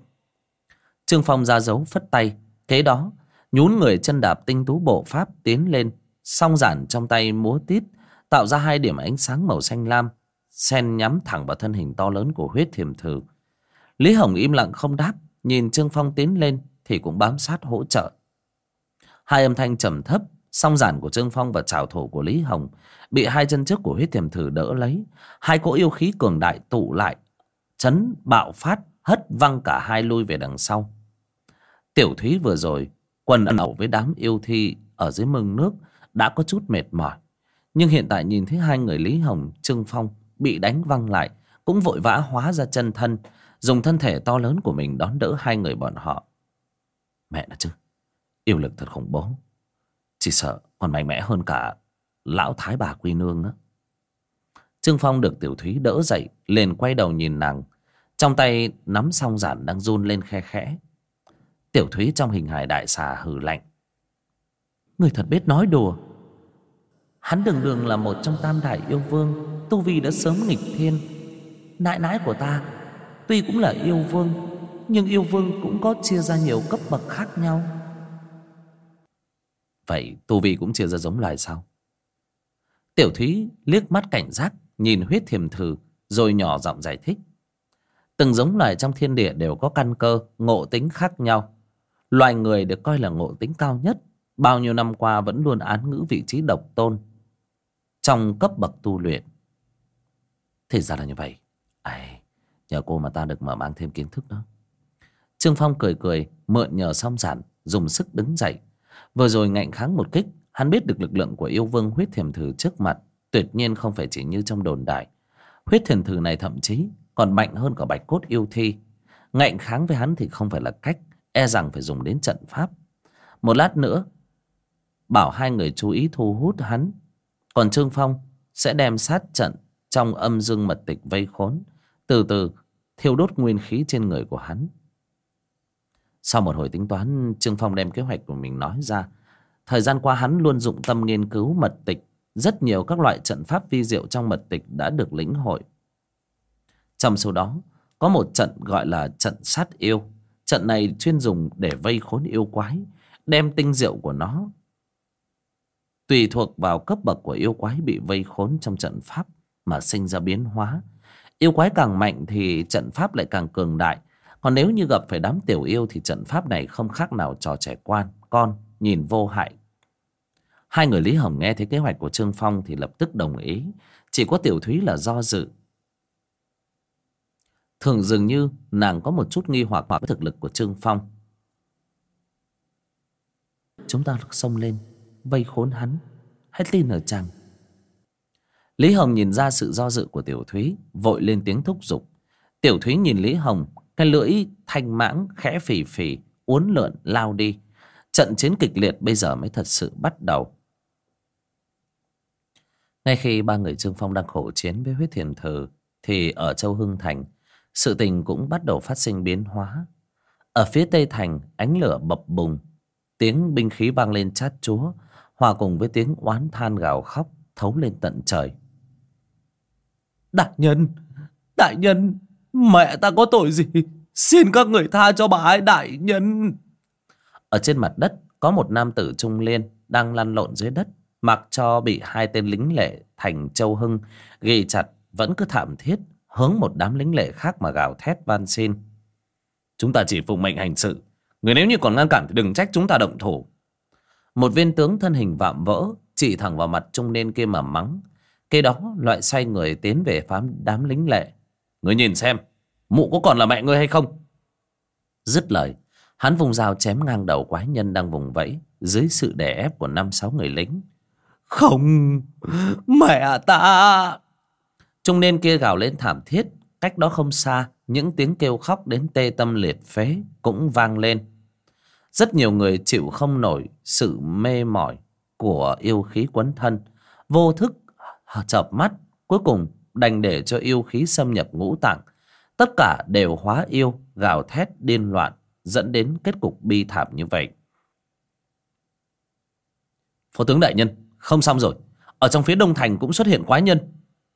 Trương Phong ra dấu, phất tay. Kế đó, nhún người chân đạp tinh tú bộ pháp tiến lên, Song giản trong tay múa tít, Tạo ra hai điểm ánh sáng màu xanh lam, Sen nhắm thẳng vào thân hình to lớn của huyết thiềm thử. Lý Hồng im lặng không đáp, Nhìn Trương Phong tiến lên Thì cũng bám sát hỗ trợ. Hai âm thanh trầm thấp Song giản của Trương Phong và trào thổ của Lý Hồng Bị hai chân trước của huyết thiềm thử đỡ lấy Hai cỗ yêu khí cường đại tụ lại Chấn bạo phát Hất văng cả hai lui về đằng sau Tiểu Thúy vừa rồi quần ẩu với đám yêu thi ở dưới mương nước đã có chút mệt mỏi. Nhưng hiện tại nhìn thấy hai người Lý Hồng, Trương Phong bị đánh văng lại, cũng vội vã hóa ra chân thân, dùng thân thể to lớn của mình đón đỡ hai người bọn họ. Mẹ nó chứ, yêu lực thật khủng bố. Chỉ sợ còn mạnh mẽ hơn cả lão thái bà Quy Nương á. Trương Phong được Tiểu Thúy đỡ dậy, liền quay đầu nhìn nàng. Trong tay nắm song giản đang run lên khe khẽ. Tiểu Thúy trong hình hài đại xà hừ lạnh. Người thật biết nói đùa. Hắn đường đường là một trong tam đại yêu vương, tu vi đã sớm nghịch thiên. Nãi nãi của ta, tuy cũng là yêu vương, nhưng yêu vương cũng có chia ra nhiều cấp bậc khác nhau. Vậy tu vi cũng chia ra giống loài sao? Tiểu Thúy liếc mắt cảnh giác, nhìn huyết thiềm thử, rồi nhỏ giọng giải thích. Từng giống loài trong thiên địa đều có căn cơ, ngộ tính khác nhau. Loài người được coi là ngộ tính cao nhất Bao nhiêu năm qua vẫn luôn án ngữ vị trí độc tôn Trong cấp bậc tu luyện Thì ra là như vậy Ai, Nhờ cô mà ta được mở mang thêm kiến thức đó Trương Phong cười cười Mượn nhờ song giản Dùng sức đứng dậy Vừa rồi ngạnh kháng một kích, Hắn biết được lực lượng của yêu vương huyết thiềm thử trước mặt Tuyệt nhiên không phải chỉ như trong đồn đại. Huyết thiềm thử này thậm chí Còn mạnh hơn cả bạch cốt yêu thi. Ngạnh kháng với hắn thì không phải là cách e rằng phải dùng đến trận pháp. Một lát nữa, bảo hai người chú ý thu hút hắn. Còn trương phong sẽ đem sát trận trong âm dương mật tịch vây khốn. Từ từ, thiêu đốt nguyên khí trên người của hắn sau một hồi tính toán trương phong đem kế hoạch của mình nói ra thời gian qua hắn luôn dụng tâm nghiên cứu mật tịch rất nhiều các loại trận pháp vi diệu trong mật tịch đã được lĩnh hội trong số đó có một trận gọi là trận sát yêu Trận này chuyên dùng để vây khốn yêu quái, đem tinh diệu của nó. Tùy thuộc vào cấp bậc của yêu quái bị vây khốn trong trận pháp mà sinh ra biến hóa. Yêu quái càng mạnh thì trận pháp lại càng cường đại. Còn nếu như gặp phải đám tiểu yêu thì trận pháp này không khác nào trò trẻ quan, con, nhìn vô hại. Hai người Lý Hồng nghe thấy kế hoạch của Trương Phong thì lập tức đồng ý. Chỉ có Tiểu Thúy là do dự. Thường dường như nàng có một chút nghi hoặc với thực lực của Trương Phong. Chúng ta xông lên, vây khốn hắn. Hãy tin ở chàng. Lý Hồng nhìn ra sự do dự của Tiểu Thúy, vội lên tiếng thúc giục. Tiểu Thúy nhìn Lý Hồng, cái lưỡi thanh mãng khẽ phì phì, uốn lượn lao đi. Trận chiến kịch liệt bây giờ mới thật sự bắt đầu. Ngay khi ba người Trương Phong đang khổ chiến với huyết thiền thử, thì ở Châu Hưng Thành, sự tình cũng bắt đầu phát sinh biến hóa. Ở phía tây thành, ánh lửa bập bùng, tiếng binh khí vang lên chát chúa, hòa cùng với tiếng oán than gào khóc thấu lên tận trời. Đại nhân, đại nhân, Mẹ ta có tội gì? Xin các người tha cho bà ấy đại nhân. Ở trên mặt đất, Có một nam tử trung liên Đang lăn lộn dưới đất, Mặc cho bị hai tên lính lệ Thành Châu Hưng, Ghi chặt, vẫn cứ thảm thiết, Hướng một đám lính lệ khác mà gào thét van xin. Chúng ta chỉ phụng mệnh hành sự. Người nếu như còn ngăn cản thì đừng trách chúng ta động thủ. Một viên tướng thân hình vạm vỡ, Chỉ thẳng vào mặt trung niên kia mà mắng. Kế đó, loại xoay người tiến về phám đám lính lệ. Người nhìn xem Mụ có còn là mẹ ngươi hay không? Dứt lời Hắn vùng dao chém ngang đầu quái nhân đang vùng vẫy Dưới sự đè ép của năm sáu người lính. Không Mẹ ta! Trung niên kia gào lên thảm thiết Cách đó không xa Những tiếng kêu khóc đến tê tâm liệt phế Cũng vang lên. Rất nhiều người chịu không nổi Sự mê mỏi Của yêu khí quấn thân Vô thức chợp mắt Cuối cùng đành để cho yêu khí xâm nhập ngũ tạng. Tất cả đều hóa yêu, gào thét, điên loạn, dẫn đến kết cục bi thảm như vậy. Phó tướng đại nhân, không xong rồi. Ở trong phía đông thành cũng xuất hiện quái nhân.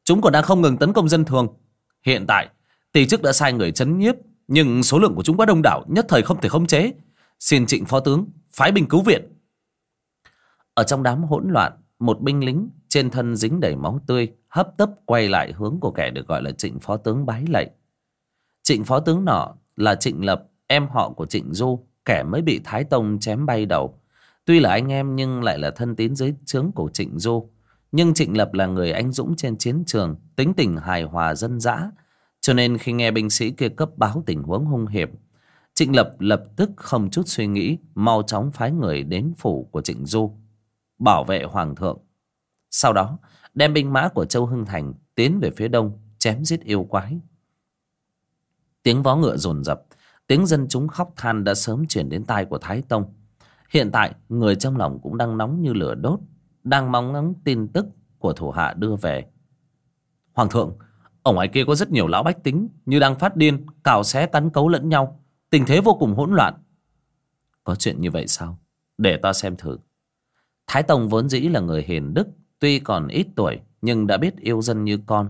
Chúng còn đang không ngừng tấn công dân thường. Hiện tại, tỷ chức đã sai người chấn nhiếp, nhưng số lượng của chúng quá đông đảo, nhất thời không thể khống chế. Xin trịnh phó tướng, phái binh cứu viện. Ở trong đám hỗn loạn, một binh lính trên thân dính đầy máu tươi, hấp tấp quay lại hướng của kẻ được gọi là trịnh phó tướng bái lạy. Trịnh phó tướng nọ là trịnh lập, em họ của trịnh du, kẻ mới bị thái tông chém bay đầu. Tuy là anh em nhưng lại là thân tín dưới trướng của trịnh du. Nhưng trịnh lập là người anh dũng trên chiến trường, tính tình hài hòa dân dã. Cho nên khi nghe binh sĩ kia cấp báo tình huống hung hiểm, trịnh lập lập tức không chút suy nghĩ, mau chóng phái người đến phủ của trịnh du, bảo vệ hoàng thượng sau đó, đem binh mã của châu hưng thành tiến về phía đông, chém giết yêu quái. Tiếng vó ngựa rồn rập, tiếng dân chúng khóc than đã sớm chuyển đến tai của thái tông. Hiện tại, người trong lòng cũng đang nóng như lửa đốt, đang mong ngóng tin tức của thủ hạ đưa về. Hoàng thượng ở ngoài kia có rất nhiều lão bách tính như đang phát điên, cào xé tán cấu lẫn nhau. Tình thế vô cùng hỗn loạn. Có chuyện như vậy sao? Để ta xem thử. Thái tông vốn dĩ là người hiền đức tuy còn ít tuổi, nhưng đã biết yêu dân như con.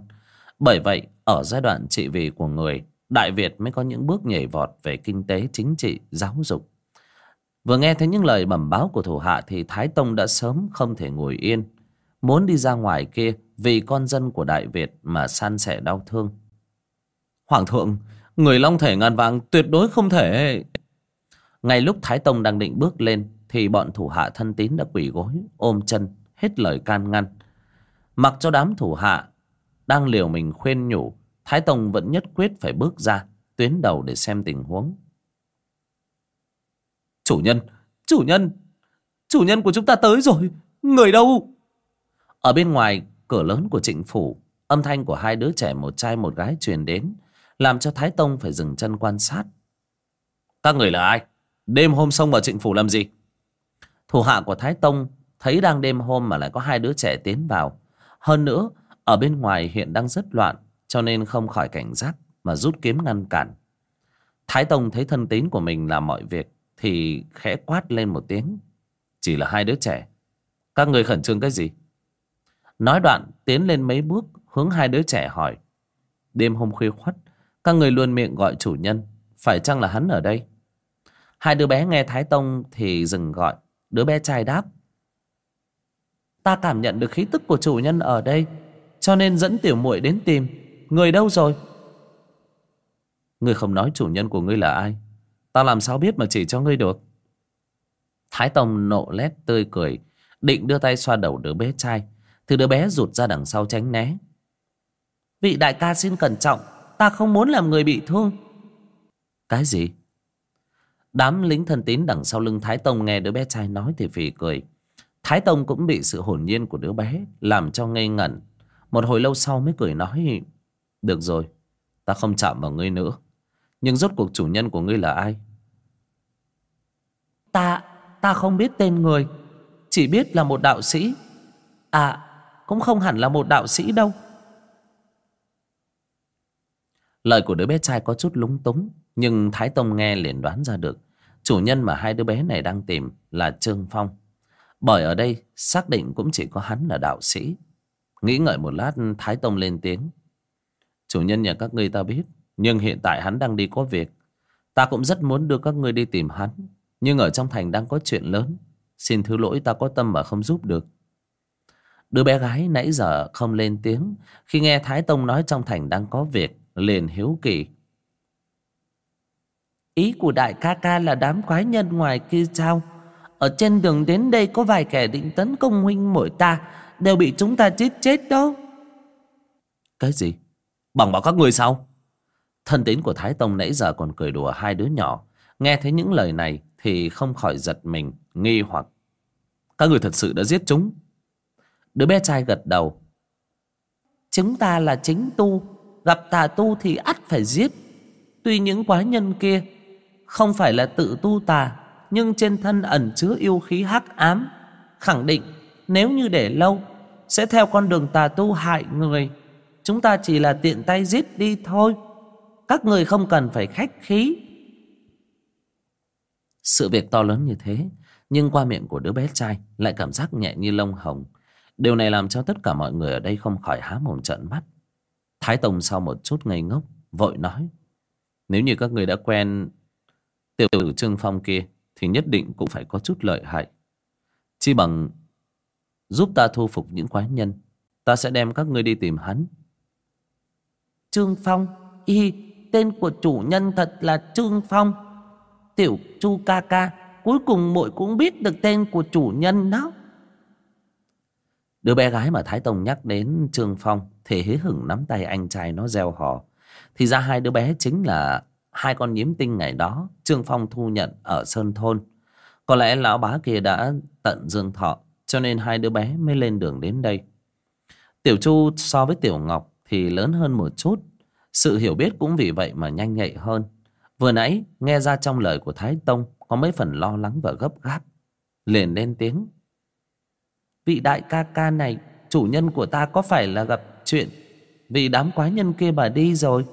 Bởi vậy, ở giai đoạn trị vì của người, đại việt mới có những bước nhảy vọt về kinh tế, chính trị, giáo dục. Vừa nghe thấy những lời bẩm báo của thủ hạ thì thái tông đã sớm không thể ngồi yên. Muốn đi ra ngoài kia vì con dân của đại việt mà san sẻ đau thương. Hoàng thượng, người long thể ngàn vàng tuyệt đối không thể. Ngay lúc thái tông đang định bước lên thì bọn thủ hạ thân tín đã quỳ gối, ôm chân hết lời can ngăn. Mặc cho đám thủ hạ đang liều mình khuyên nhủ, thái tông vẫn nhất quyết phải bước ra, tuyến đầu để xem tình huống. Chủ nhân chủ nhân chủ nhân của chúng ta tới rồi, người đâu? Ở bên ngoài cửa lớn của trịnh phủ, âm thanh của hai đứa trẻ một trai một gái truyền đến, làm cho thái tông phải dừng chân quan sát. Các người là ai? Đêm hôm xông vào trịnh phủ làm gì? Thủ hạ của thái tông thấy đang đêm hôm mà lại có hai đứa trẻ tiến vào. Hơn nữa ở bên ngoài hiện đang rất loạn cho nên không khỏi cảnh giác mà rút kiếm ngăn cản. Thái tông thấy thân tín của mình làm mọi việc thì khẽ quát lên một tiếng. Chỉ là hai đứa trẻ. Các người khẩn trương cái gì? Nói đoạn tiến lên mấy bước hướng hai đứa trẻ hỏi. Đêm hôm khuya khuất, các người luôn miệng gọi chủ nhân. Phải chăng là hắn ở đây? Hai đứa bé nghe thái tông thì dừng gọi. Đứa bé trai đáp ta cảm nhận được khí tức của chủ nhân ở đây, cho nên dẫn tiểu muội đến tìm. Người đâu rồi? Ngươi không nói chủ nhân của ngươi là ai. Ta làm sao biết mà chỉ cho ngươi được? Thái tông nộ lét tươi cười, định đưa tay xoa đầu đứa bé trai. Thì đứa bé rụt ra đằng sau tránh né. Vị đại ca xin cẩn trọng, ta không muốn làm người bị thương. Cái gì? Đám lính thân tín đằng sau lưng thái tông nghe đứa bé trai nói thì phì cười thái tông cũng bị sự hồn nhiên của đứa bé làm cho ngây ngẩn. Một hồi lâu sau mới cười nói được rồi ta không chạm vào ngươi nữa. Nhưng rốt cuộc chủ nhân của ngươi là ai? Ta ta không biết tên người chỉ biết là một đạo sĩ. À cũng không hẳn là một đạo sĩ đâu. Lời của đứa bé trai có chút lúng túng nhưng thái tông nghe liền đoán ra được. Chủ nhân mà hai đứa bé này đang tìm là trương phong bởi ở đây, xác định cũng chỉ có hắn là đạo sĩ. Nghĩ ngợi một lát, thái tông lên tiếng. Chủ nhân nhà các ngươi ta biết, Nhưng hiện tại hắn đang đi có việc. Ta cũng rất muốn đưa các ngươi đi tìm hắn, Nhưng ở trong thành đang có chuyện lớn. Xin thứ lỗi, ta có tâm mà không giúp được. Đứa bé gái nãy giờ không lên tiếng. Khi nghe Thái Tông nói trong thành đang có việc, Liền hiếu kỳ. Ý của đại ca ca là đám quái nhân ngoài kia sao? Ở trên đường đến đây có vài kẻ định tấn công huynh muội ta Đều bị chúng ta chết chết đó. Cái gì? Bằng bảo các người sao? Thân tín của Thái Tông nãy giờ còn cười đùa hai đứa nhỏ. Nghe thấy những lời này Thì không khỏi giật mình Nghi hoặc. Các người thật sự đã giết chúng. Đứa bé trai gật đầu. Chúng ta là chính tu Gặp tà tu thì ắt phải giết. Tuy những quái nhân kia Không phải là tự tu tà nhưng trên thân ẩn chứa yêu khí hắc ám Khẳng định Nếu như để lâu Sẽ theo con đường tà tu hại người Chúng ta chỉ là tiện tay giết đi thôi Các người không cần phải khách khí Sự việc to lớn như thế Nhưng qua miệng của đứa bé trai Lại cảm giác nhẹ như lông hồng Điều này làm cho tất cả mọi người ở đây không khỏi há mồm trợn mắt. Thái Tông sau một chút ngây ngốc, vội nói. Nếu như các người đã quen tiểu tử Trương Phong kia, thì nhất định cũng phải có chút lợi hại. Chi bằng giúp ta thu phục những quái nhân, ta sẽ đem các ngươi đi tìm hắn. Trương Phong, y, tên của chủ nhân thật là Trương Phong. Tiểu Chu ca ca, cuối cùng muội cũng biết được tên của chủ nhân đó. Đứa bé gái mà Thái Tông nhắc đến Trương Phong thì hế hửng nắm tay anh trai nó gieo hò. Thì ra hai đứa bé chính là hai con nhím tinh ngày đó, Trương Phong thu nhận ở Sơn Thôn. Có lẽ lão bá kia đã tận dương thọ, cho nên hai đứa bé mới lên đường đến đây. Tiểu Chu so với Tiểu Ngọc thì lớn hơn một chút. Sự hiểu biết cũng vì vậy mà nhanh nhạy hơn. Vừa nãy, nghe ra trong lời của Thái Tông có mấy phần lo lắng và gấp gáp. Liền lên tiếng. Vị đại ca ca này, Chủ nhân của ta có phải là gặp chuyện Vì đám quái nhân kia bà đi rồi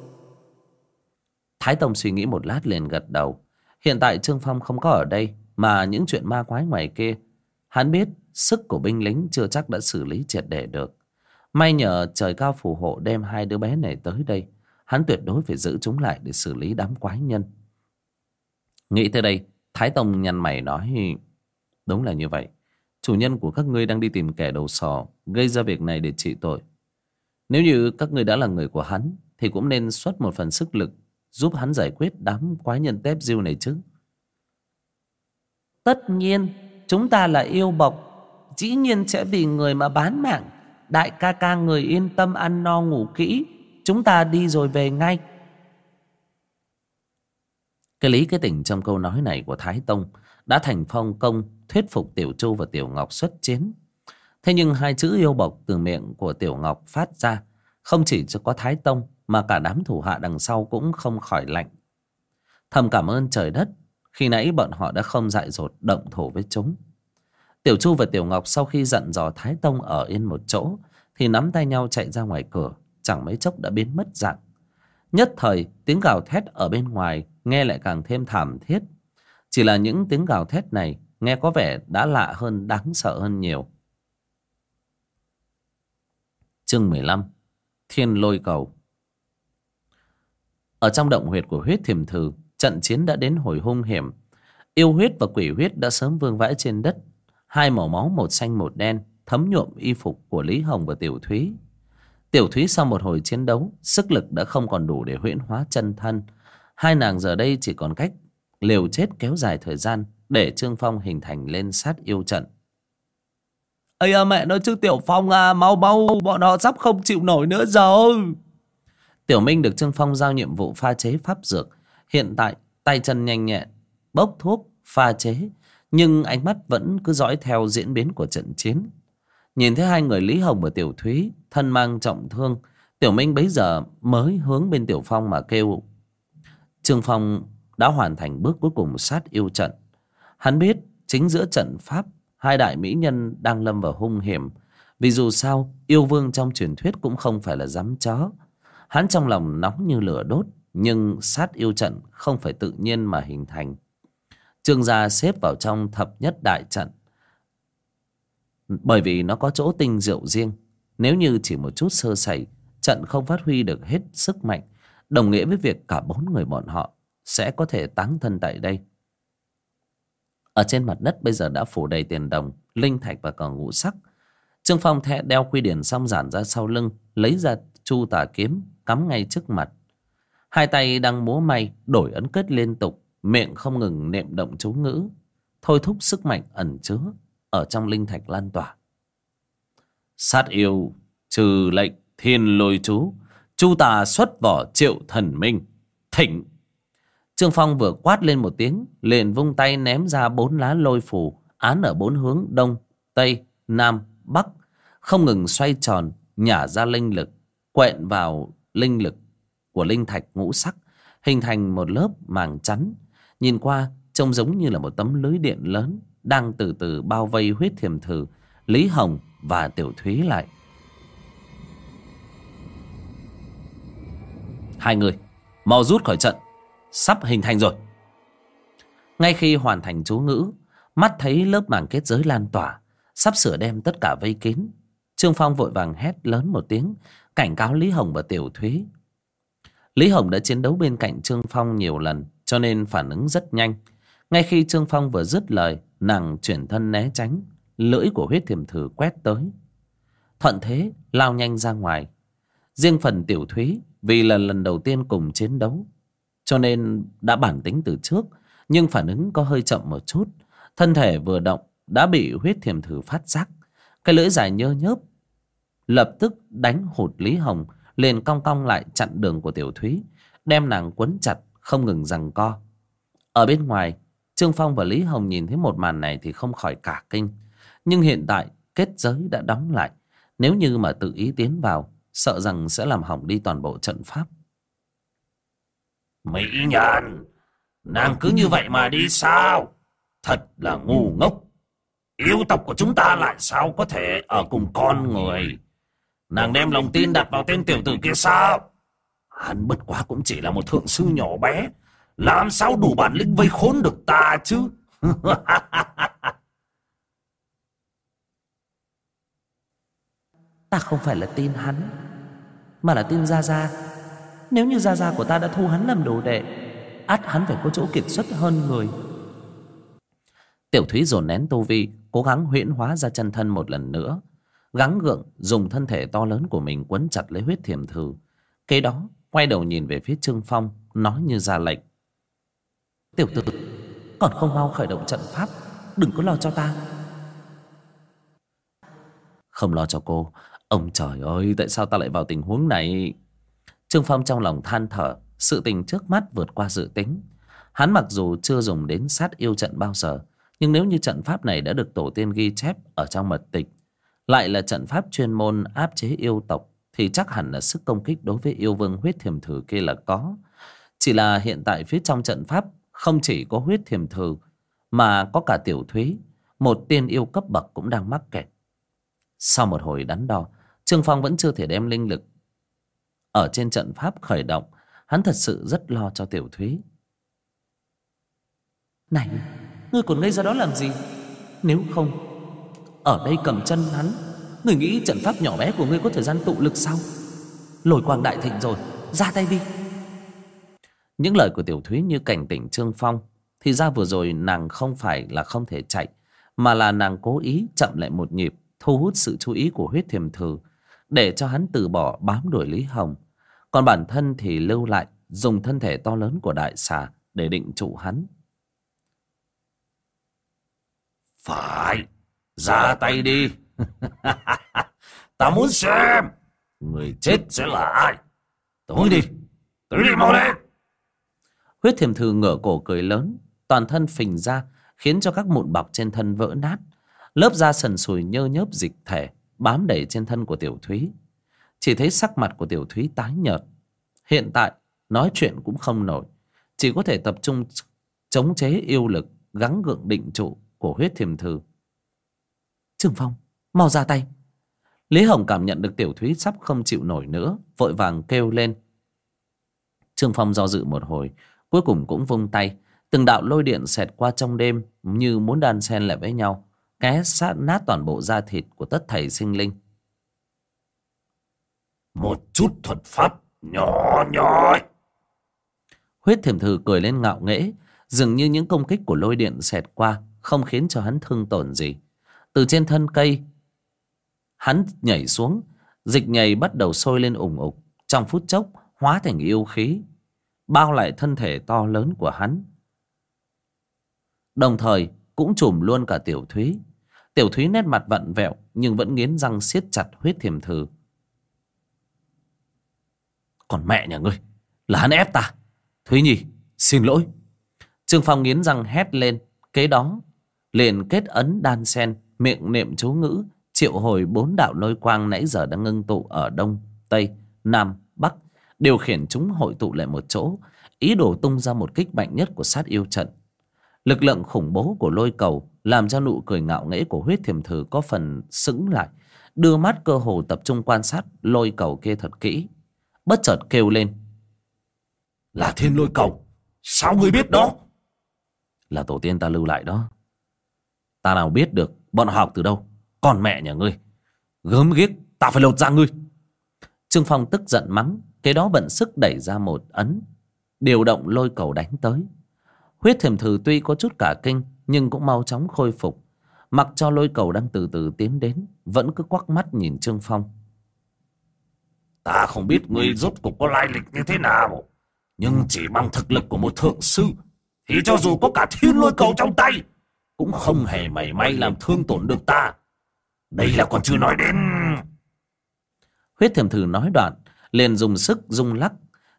Thái Tông suy nghĩ một lát liền gật đầu. Hiện tại Trương Phong không có ở đây, Mà những chuyện ma quái ngoài kia, Hắn biết sức của binh lính chưa chắc đã xử lý triệt để được. May nhờ trời cao phù hộ đem hai đứa bé này tới đây, Hắn tuyệt đối phải giữ chúng lại để xử lý đám quái nhân. Nghĩ tới đây, Thái Tông nhăn mày nói, Đúng là như vậy. Chủ nhân của các ngươi đang đi tìm kẻ đầu sò Gây ra việc này để trị tội. Nếu như các ngươi đã là người của hắn, Thì cũng nên xuất một phần sức lực Giúp hắn giải quyết đám quái nhân tép diêu này chứ? Tất nhiên, Chúng ta là yêu bộc, Dĩ nhiên sẽ vì người mà bán mạng. Đại ca ca người yên tâm ăn no ngủ kỹ, Chúng ta đi rồi về ngay. Cái lý cái tình trong câu nói này của Thái Tông Đã thành phong công, thuyết phục Tiểu Chu và Tiểu Ngọc xuất chiến. Thế nhưng hai chữ yêu bộc từ miệng của Tiểu Ngọc phát ra không chỉ cho có Thái Tông mà cả đám thủ hạ đằng sau cũng không khỏi lạnh. Thầm cảm ơn trời đất, khi nãy bọn họ đã không dại dột động thổ với chúng. Tiểu Chu và Tiểu Ngọc sau khi dặn dò Thái Tông ở yên một chỗ, thì nắm tay nhau chạy ra ngoài cửa, chẳng mấy chốc đã biến mất dạng. Nhất thời, tiếng gào thét ở bên ngoài nghe lại càng thêm thảm thiết. Chỉ là những tiếng gào thét này Nghe có vẻ đã lạ hơn, đáng sợ hơn nhiều Chương 15 Thiên lôi cầu ở trong động huyệt của huyết thiềm thử Trận chiến đã đến hồi hung hiểm Yêu huyết và quỷ huyết đã sớm vương vãi trên đất Hai màu máu một xanh một đen Thấm nhuộm y phục của Lý Hồng và Tiểu Thúy Tiểu Thúy sau một hồi chiến đấu Sức lực đã không còn đủ để huyễn hóa chân thân Hai nàng giờ đây chỉ còn cách Liều chết kéo dài thời gian để Trương Phong hình thành lên sát yêu trận. Ây à mẹ nói chứ Tiểu Phong à, mau mau, bọn họ sắp không chịu nổi nữa rồi. Tiểu Minh được Trương Phong giao nhiệm vụ pha chế pháp dược. Hiện tại tay chân nhanh nhẹn, bốc thuốc, pha chế. Nhưng ánh mắt vẫn cứ dõi theo diễn biến của trận chiến. Nhìn thấy hai người Lý Hồng và Tiểu Thúy thân mang trọng thương. Tiểu Minh bấy giờ mới hướng bên Tiểu Phong mà kêu. Trương Phong đã hoàn thành bước cuối cùng sát yêu trận. Hắn biết chính giữa trận pháp Hai đại mỹ nhân đang lâm vào hung hiểm Vì dù sao Yêu vương trong truyền thuyết cũng không phải là dám chó Hắn trong lòng nóng như lửa đốt Nhưng sát yêu trận không phải tự nhiên mà hình thành Trương gia xếp vào trong thập nhất đại trận Bởi vì nó có chỗ tinh diệu riêng Nếu như chỉ một chút sơ sẩy Trận không phát huy được hết sức mạnh đồng nghĩa với việc cả bốn người bọn họ sẽ có thể táng thân tại đây. Ở trên mặt đất bây giờ đã phủ đầy tiền đồng, linh thạch và cả ngũ sắc. Trương Phong thẹ đeo quy điển xong giản ra sau lưng, lấy ra chu tà kiếm, cắm ngay trước mặt. Hai tay đang múa may, đổi ấn kết liên tục, miệng không ngừng niệm động chú ngữ, thôi thúc sức mạnh ẩn chứa ở trong linh thạch lan tỏa. Sát yêu, trừ lệnh, thiên lôi chú, chu tà xuất vỏ triệu thần minh, thỉnh. Trương Phong vừa quát lên một tiếng, liền vung tay ném ra bốn lá lôi phù, án ở bốn hướng đông, tây, nam, bắc, không ngừng xoay tròn, nhả ra linh lực, quẹn vào linh lực của linh thạch ngũ sắc, hình thành một lớp màng chắn. Nhìn qua, trông giống như là một tấm lưới điện lớn đang từ từ bao vây huyết thiềm thử, Lý Hồng và Tiểu Thúy lại. Hai người, mau rút khỏi trận, sắp hình thành rồi. Ngay khi hoàn thành chú ngữ, mắt thấy lớp màng kết giới lan tỏa, sắp sửa đem tất cả vây kín. Trương Phong vội vàng hét lớn một tiếng, cảnh cáo Lý Hồng và Tiểu Thúy. Lý Hồng đã chiến đấu bên cạnh Trương Phong nhiều lần, cho nên phản ứng rất nhanh. Ngay khi Trương Phong vừa dứt lời, nàng chuyển thân né tránh, lưỡi của huyết thiềm thử quét tới. Thuận thế, lao nhanh ra ngoài. Riêng phần Tiểu Thúy, vì là lần đầu tiên cùng chiến đấu, cho nên đã bản tính từ trước, nhưng phản ứng có hơi chậm một chút. Thân thể vừa động, đã bị huyết thiềm thử phát giác. Cái lưỡi dài nhơ nhớp, lập tức đánh hụt Lý Hồng, liền cong cong lại chặn đường của Tiểu Thúy, đem nàng quấn chặt, không ngừng rằng co. Ở bên ngoài, Trương Phong và Lý Hồng nhìn thấy một màn này thì không khỏi cả kinh. Nhưng hiện tại, kết giới đã đóng lại. Nếu như mà tự ý tiến vào, sợ rằng sẽ làm hỏng đi toàn bộ trận pháp. Mỹ nhân, nàng cứ như vậy mà đi sao? Thật là ngu ngốc. Yêu tộc của chúng ta lại sao có thể ở cùng con người? Nàng đem lòng tin đặt vào tên tiểu tử kia sao? Hắn bất quá cũng chỉ là một thượng sư nhỏ bé. Làm sao đủ bản lĩnh vây khốn được ta chứ? *laughs* ta không phải là tin hắn, mà là tin Gia Gia. Nếu như Gia Gia của ta đã thu hắn làm đồ đệ, át hắn phải có chỗ kiệt xuất hơn người. Tiểu Thúy dồn nén tu vi, cố gắng huyễn hóa ra chân thân một lần nữa. Gắng gượng dùng thân thể to lớn của mình quấn chặt lấy huyết thiềm thử. Kế đó, quay đầu nhìn về phía Trương Phong, nói như ra lệnh. Tiểu tử, còn không mau khởi động trận pháp, đừng có lo cho ta. Không lo cho cô, ông trời ơi, tại sao ta lại vào tình huống này? Trương Phong trong lòng than thở, sự tình trước mắt vượt qua dự tính. Hắn mặc dù chưa dùng đến sát yêu trận bao giờ, nhưng nếu như trận pháp này đã được tổ tiên ghi chép ở trong mật tịch, lại là trận pháp chuyên môn áp chế yêu tộc, thì chắc hẳn là sức công kích đối với yêu vương huyết thiềm thử kia là có. Chỉ là hiện tại phía trong trận pháp không chỉ có huyết thiềm thử, mà có cả tiểu thúy, một tiên yêu cấp bậc cũng đang mắc kẹt. Sau một hồi đắn đo, Trương Phong vẫn chưa thể đem linh lực ở trên trận pháp khởi động. Hắn thật sự rất lo cho tiểu thúy. Này, ngươi còn ngây ra đó làm gì? Nếu không, ở đây cầm chân hắn, người nghĩ trận pháp nhỏ bé của ngươi có thời gian tụ lực sao? Lồi quang đại thịnh rồi, ra tay đi. Những lời của Tiểu Thúy như cảnh tỉnh Trương Phong. Thì ra vừa rồi nàng không phải là không thể chạy Mà là nàng cố ý chậm lại một nhịp Thu hút sự chú ý của huyết thiềm thử Để cho hắn từ bỏ bám đuổi Lý Hồng. Còn bản thân thì lưu lại Dùng thân thể to lớn của đại xà Để định trụ hắn. Phải. Ra tay đi *laughs* Ta muốn xem Người chết sẽ là ai Tới đi Tới đi mau lên Huyết thiềm thư ngửa cổ cười lớn, toàn thân phình ra, khiến cho các mụn bọc trên thân vỡ nát. Lớp da sần sùi nhơ nhớp dịch thể, bám đầy trên thân của Tiểu Thúy. Chỉ thấy sắc mặt của Tiểu Thúy tái nhợt. Hiện tại, nói chuyện cũng không nổi. Chỉ có thể tập trung chống chế yêu lực, gắng gượng định trụ của huyết thiềm thư. Trương Phong, mau ra tay. Lý Hồng cảm nhận được Tiểu Thúy sắp không chịu nổi nữa, vội vàng kêu lên. Trương Phong do dự một hồi, Cuối cùng cũng vung tay Từng đạo lôi điện xẹt qua trong đêm Như muốn đan xen lại với nhau Ké sát nát toàn bộ da thịt của tất thảy sinh linh Một chút thuật pháp nhỏ nhoi Huyết thiểm thử cười lên ngạo nghễ Dường như những công kích của lôi điện xẹt qua Không khiến cho hắn thương tổn gì từ trên thân cây. Hắn nhảy xuống, Dịch nhầy bắt đầu sôi lên ủng ục, Trong phút chốc hóa thành yêu khí, Bao lại thân thể to lớn của hắn. Đồng thời cũng chùm luôn cả tiểu thúy. Tiểu thúy nét mặt vặn vẹo Nhưng vẫn nghiến răng siết chặt huyết thiềm thử Còn mẹ nhà ngươi, Là hắn ép ta. Thúy Nhi, xin lỗi. Trương Phong nghiến răng hét lên, Kế đó liền kết ấn đan sen. Miệng niệm chú ngữ Triệu hồi bốn đạo lôi quang nãy giờ đang ngưng tụ ở Đông, Tây, Nam, Bắc Điều khiển chúng hội tụ lại một chỗ Ý đồ tung ra một kích mạnh nhất của sát yêu trận. Lực lượng khủng bố của lôi cầu Làm cho nụ cười ngạo nghễ của huyết thiềm thử Có phần sững lại Đưa mắt cơ hồ tập trung quan sát Lôi cầu kia thật kỹ. Bất chợt kêu lên Là thiên lôi cầu Sao ngươi biết đó? Là tổ tiên ta lưu lại đó. Ta nào biết được bọn họ học từ đâu? Còn mẹ nhà ngươi. Gớm ghiếc, ta phải lột ra ngươi. Trương Phong tức giận mắng Cái đó bận sức đẩy ra một ấn, Điều động lôi cầu đánh tới. Huyết thềm thử tuy có chút cả kinh, Nhưng cũng mau chóng khôi phục. Mặc cho lôi cầu đang từ từ tiến đến, Vẫn cứ quắc mắt nhìn Trương Phong. Ta không biết ngươi rốt cuộc có lai lịch như thế nào, Nhưng chỉ bằng thực lực của một thượng sư, Thì cho dù có cả thiên lôi cầu trong tay cũng không hề mảy may làm thương tổn được ta. Đây là còn chưa nói đến. Huyết thiềm thử nói đoạn liền dùng sức rung lắc.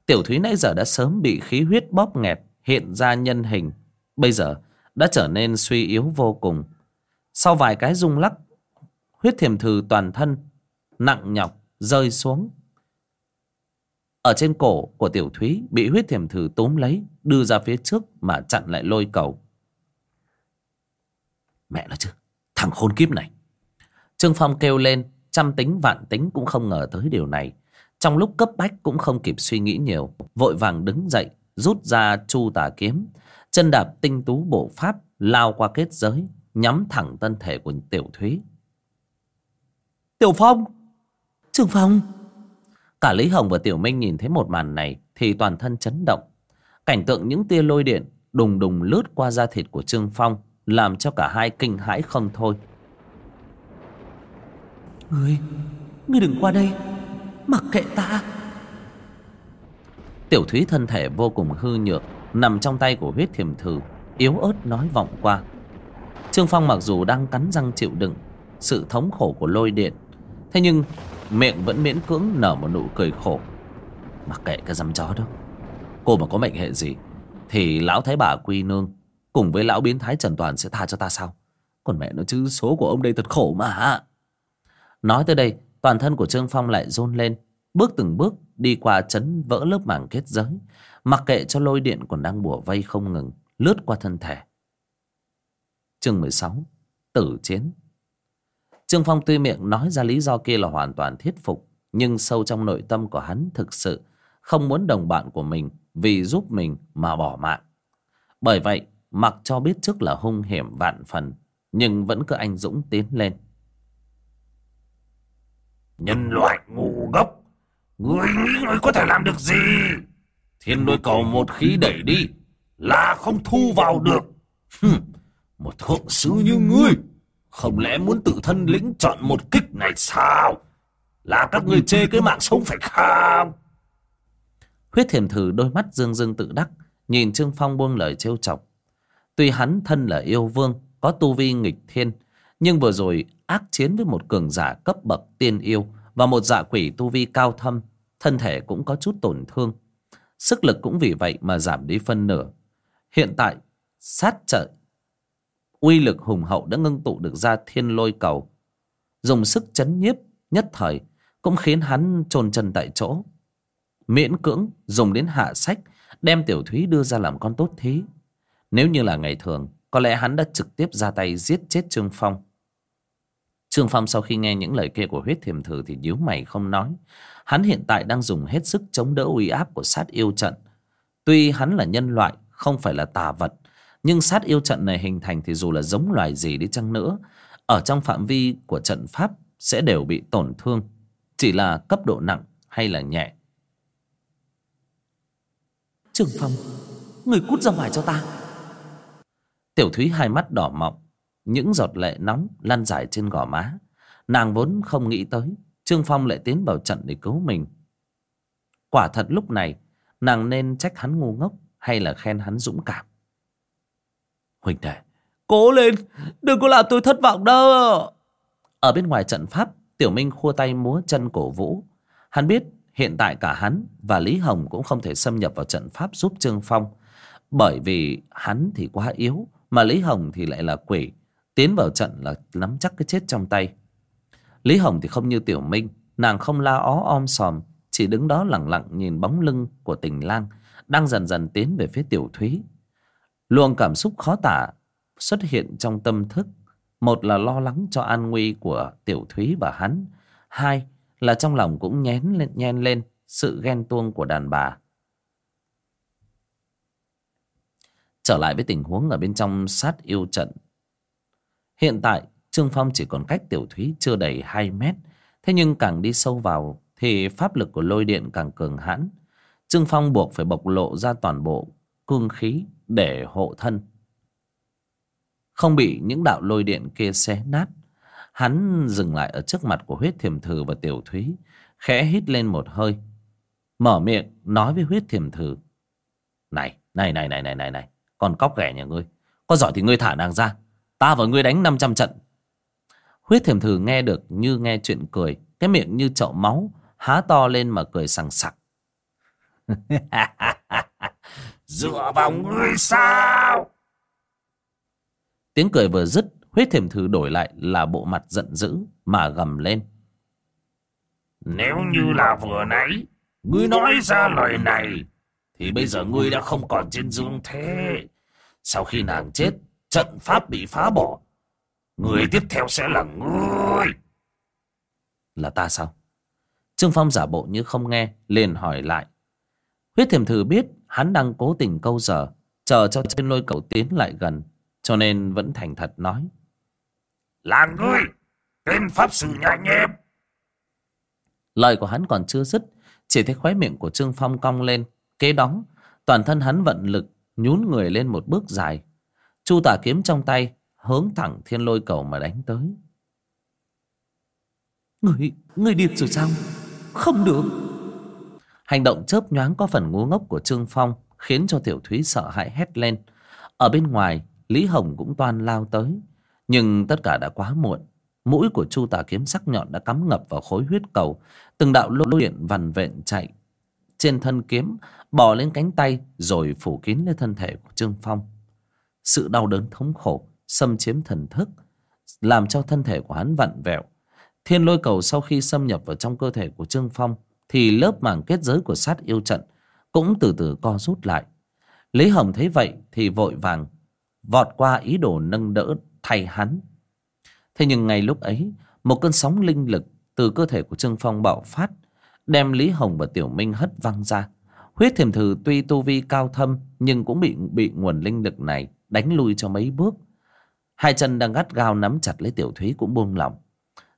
Tiểu Thúy nãy giờ đã sớm bị khí huyết bóp nghẹt hiện ra nhân hình. Bây giờ đã trở nên suy yếu vô cùng. Sau vài cái rung lắc huyết thiềm thử toàn thân nặng nhọc rơi xuống. Ở trên cổ của tiểu thúy bị huyết thiềm thử túm lấy đưa ra phía trước mà chặn lại lôi cầu mẹ nó chứ thằng khôn kiếp này. Trương phong kêu lên trăm tính vạn tính cũng không ngờ tới điều này. Trong lúc cấp bách cũng không kịp suy nghĩ nhiều vội vàng đứng dậy rút ra chu tà kiếm chân đạp tinh tú bộ pháp lao qua kết giới nhắm thẳng thân thể của tiểu thúy. Tiểu phong! Trường phong! Cả lý hồng và tiểu minh nhìn thấy một màn này thì toàn thân chấn động. Cảnh tượng những tia lôi điện đùng đùng lướt qua da thịt của trương phong làm cho cả hai kinh hãi không thôi. Ngươi ngươi đừng qua đây mặc kệ ta. Tiểu Thúy thân thể vô cùng hư nhược Nằm trong tay của huyết thiềm thử Yếu ớt nói vọng qua. Trương Phong mặc dù đang cắn răng chịu đựng Sự thống khổ của lôi điện Thế nhưng miệng vẫn miễn cưỡng nở một nụ cười khổ. Mặc kệ cái dăm chó đó Cô mà có mệnh hệ gì Thì lão thái bà Quy Nương Cùng với lão biến thái Trần Toàn sẽ tha cho ta sao? Còn mẹ nó chứ, số của ông đây thật khổ mà Nói tới đây, Toàn thân của Trương Phong lại rôn lên. Bước từng bước đi qua chấn vỡ lớp màng kết giới. Mặc kệ cho lôi điện còn đang bùa vây không ngừng, lướt qua thân thể. Chương mười sáu, tử chiến. Trương phong tuy miệng nói ra lý do kia là hoàn toàn thuyết phục, nhưng sâu trong nội tâm của hắn thực sự không muốn đồng bạn của mình vì giúp mình mà bỏ mạng. Bởi vậy mặc cho biết trước là hung hiểm vạn phần nhưng vẫn cứ anh dũng tiến lên nhân loại ngu ngốc Ngươi nghĩ ngươi có thể làm được gì? Thiên lôi cầu một khí đẩy đi là không thu vào được. Hừm, một thượng sứ như ngươi, không lẽ muốn tự thân lĩnh chọn một kích này sao? Là các ngươi chê cái mạng sống phải không? Huyết thiềm thử đôi mắt dương dương tự đắc, nhìn Trương Phong buông lời trêu chọc. Tuy hắn thân là yêu vương, có tu vi nghịch thiên, nhưng vừa rồi ác chiến với một cường giả cấp bậc tiên yêu và một dạ quỷ tu vi cao thâm thân thể cũng có chút tổn thương. Sức lực cũng vì vậy mà giảm đi phân nửa. Hiện tại sát trợ, uy lực hùng hậu đã ngưng tụ được ra thiên lôi cầu. Dùng sức chấn nhiếp nhất thời cũng khiến hắn trồn chân tại chỗ. Miễn cưỡng dùng đến hạ sách đem tiểu thúy đưa ra làm con tốt thí nếu như là ngày thường có lẽ hắn đã trực tiếp ra tay giết chết trương phong trương phong sau khi nghe những lời kia của huyết thiềm thử thì nhíu mày không nói Hắn hiện tại đang dùng hết sức chống đỡ uy áp của sát yêu trận. Tuy hắn là nhân loại, không phải là tà vật, nhưng sát yêu trận này hình thành thì dù là giống loài gì đi chăng nữa, ở trong phạm vi của trận pháp sẽ đều bị tổn thương, chỉ là cấp độ nặng hay là nhẹ. Trương Phong Người cút ra ngoài cho ta Tiểu Thúy hai mắt đỏ mọng Những giọt lệ nóng lăn dài trên gò má. Nàng vốn không nghĩ tới Trương Phong lại tiến vào trận để cứu mình. Quả thật lúc này Nàng nên trách hắn ngu ngốc Hay là khen hắn dũng cảm? Huỳnh đệ Cố lên Đừng có làm tôi thất vọng đâu. Ở bên ngoài trận pháp Tiểu Minh khua tay múa chân cổ vũ. Hắn biết hiện tại cả hắn và Lý Hồng cũng không thể xâm nhập vào trận pháp giúp Trương Phong. Bởi vì hắn thì quá yếu, mà Lý Hồng thì lại là quỷ. Tiến vào trận là nắm chắc cái chết trong tay. Lý Hồng thì không như Tiểu Minh, nàng không la ó om sòm, chỉ đứng đó lặng lặng nhìn bóng lưng của tình lang, đang dần dần tiến về phía Tiểu Thúy. Luồng cảm xúc khó tả xuất hiện trong tâm thức. Một là lo lắng cho an nguy của Tiểu Thúy và hắn. Hai là trong lòng cũng nhén lên nhen lên sự ghen tuông của đàn bà. Trở lại với tình huống ở bên trong sát yêu trận. Hiện tại Trương Phong chỉ còn cách Tiểu Thúy chưa đầy 2 mét. Thế nhưng càng đi sâu vào thì pháp lực của lôi điện càng cường hãn. Trương Phong buộc phải bộc lộ ra toàn bộ cương khí để hộ thân. Không bị những đạo lôi điện kia xé nát. Hắn dừng lại ở trước mặt của huyết thiềm thử và tiểu thúy Khẽ hít lên một hơi Mở miệng nói với huyết thiềm thử Này, này, này, này, này, này, này con cóc ghẻ nhà ngươi. Có giỏi thì ngươi thả nàng ra. Ta và ngươi đánh 500 trận. Huyết Thềm thử nghe được như nghe chuyện cười. Cái miệng như chậu máu Há to lên mà cười sằng sặc. *laughs* Dựa vào ngươi sao? Tiếng cười vừa dứt Huyết Thềm thử đổi lại là bộ mặt giận dữ mà gầm lên. Nếu như là vừa nãy, ngươi nói ra lời này, thì bây giờ ngươi đã không còn trên dương thế. Sau khi nàng chết, trận pháp bị phá bỏ. Người tiếp theo sẽ là ngươi. Là ta sao? Trương Phong giả bộ như không nghe, liền hỏi lại. Huyết thiềm thử biết hắn đang cố tình câu giờ, chờ cho trên lôi cậu tiến lại gần, cho nên vẫn thành thật nói. Là ngươi, tên pháp sư nhanh em. Lời của hắn còn chưa dứt, chỉ thấy khóe miệng của Trương Phong cong lên. Kế đó, toàn thân hắn vận lực, nhún người lên một bước dài. Chu tả kiếm trong tay, hướng thẳng thiên lôi cầu mà đánh tới. Người, người điên rồi sao? Không được. Hành động chớp nhoáng có phần ngu ngốc của Trương Phong khiến cho Tiểu Thúy sợ hãi hét lên. Ở bên ngoài, Lý Hồng cũng toan lao tới. Nhưng tất cả đã quá muộn. Mũi của chu tà kiếm sắc nhọn đã cắm ngập vào khối huyết cầu. Từng đạo lôi điện vằn vện chạy. Trên thân kiếm, bò lên cánh tay rồi phủ kín lên thân thể của Trương Phong. Sự đau đớn thống khổ, xâm chiếm thần thức, làm cho thân thể của hắn vặn vẹo. Thiên lôi cầu sau khi xâm nhập vào trong cơ thể của Trương Phong, thì lớp màng kết giới của sát yêu trận cũng từ từ co rút lại. Lý Hồng thấy vậy thì vội vàng vọt qua ý đồ nâng đỡ thay hắn. Thế nhưng ngay lúc ấy, một cơn sóng linh lực từ cơ thể của Trương Phong bạo phát, đem Lý Hồng và Tiểu Minh hất văng ra. Huyết thiềm thử tuy tu vi cao thâm, nhưng cũng bị bị nguồn linh lực này đánh lui cho mấy bước. Hai chân đang gắt gao nắm chặt lấy Tiểu Thúy cũng buông lỏng.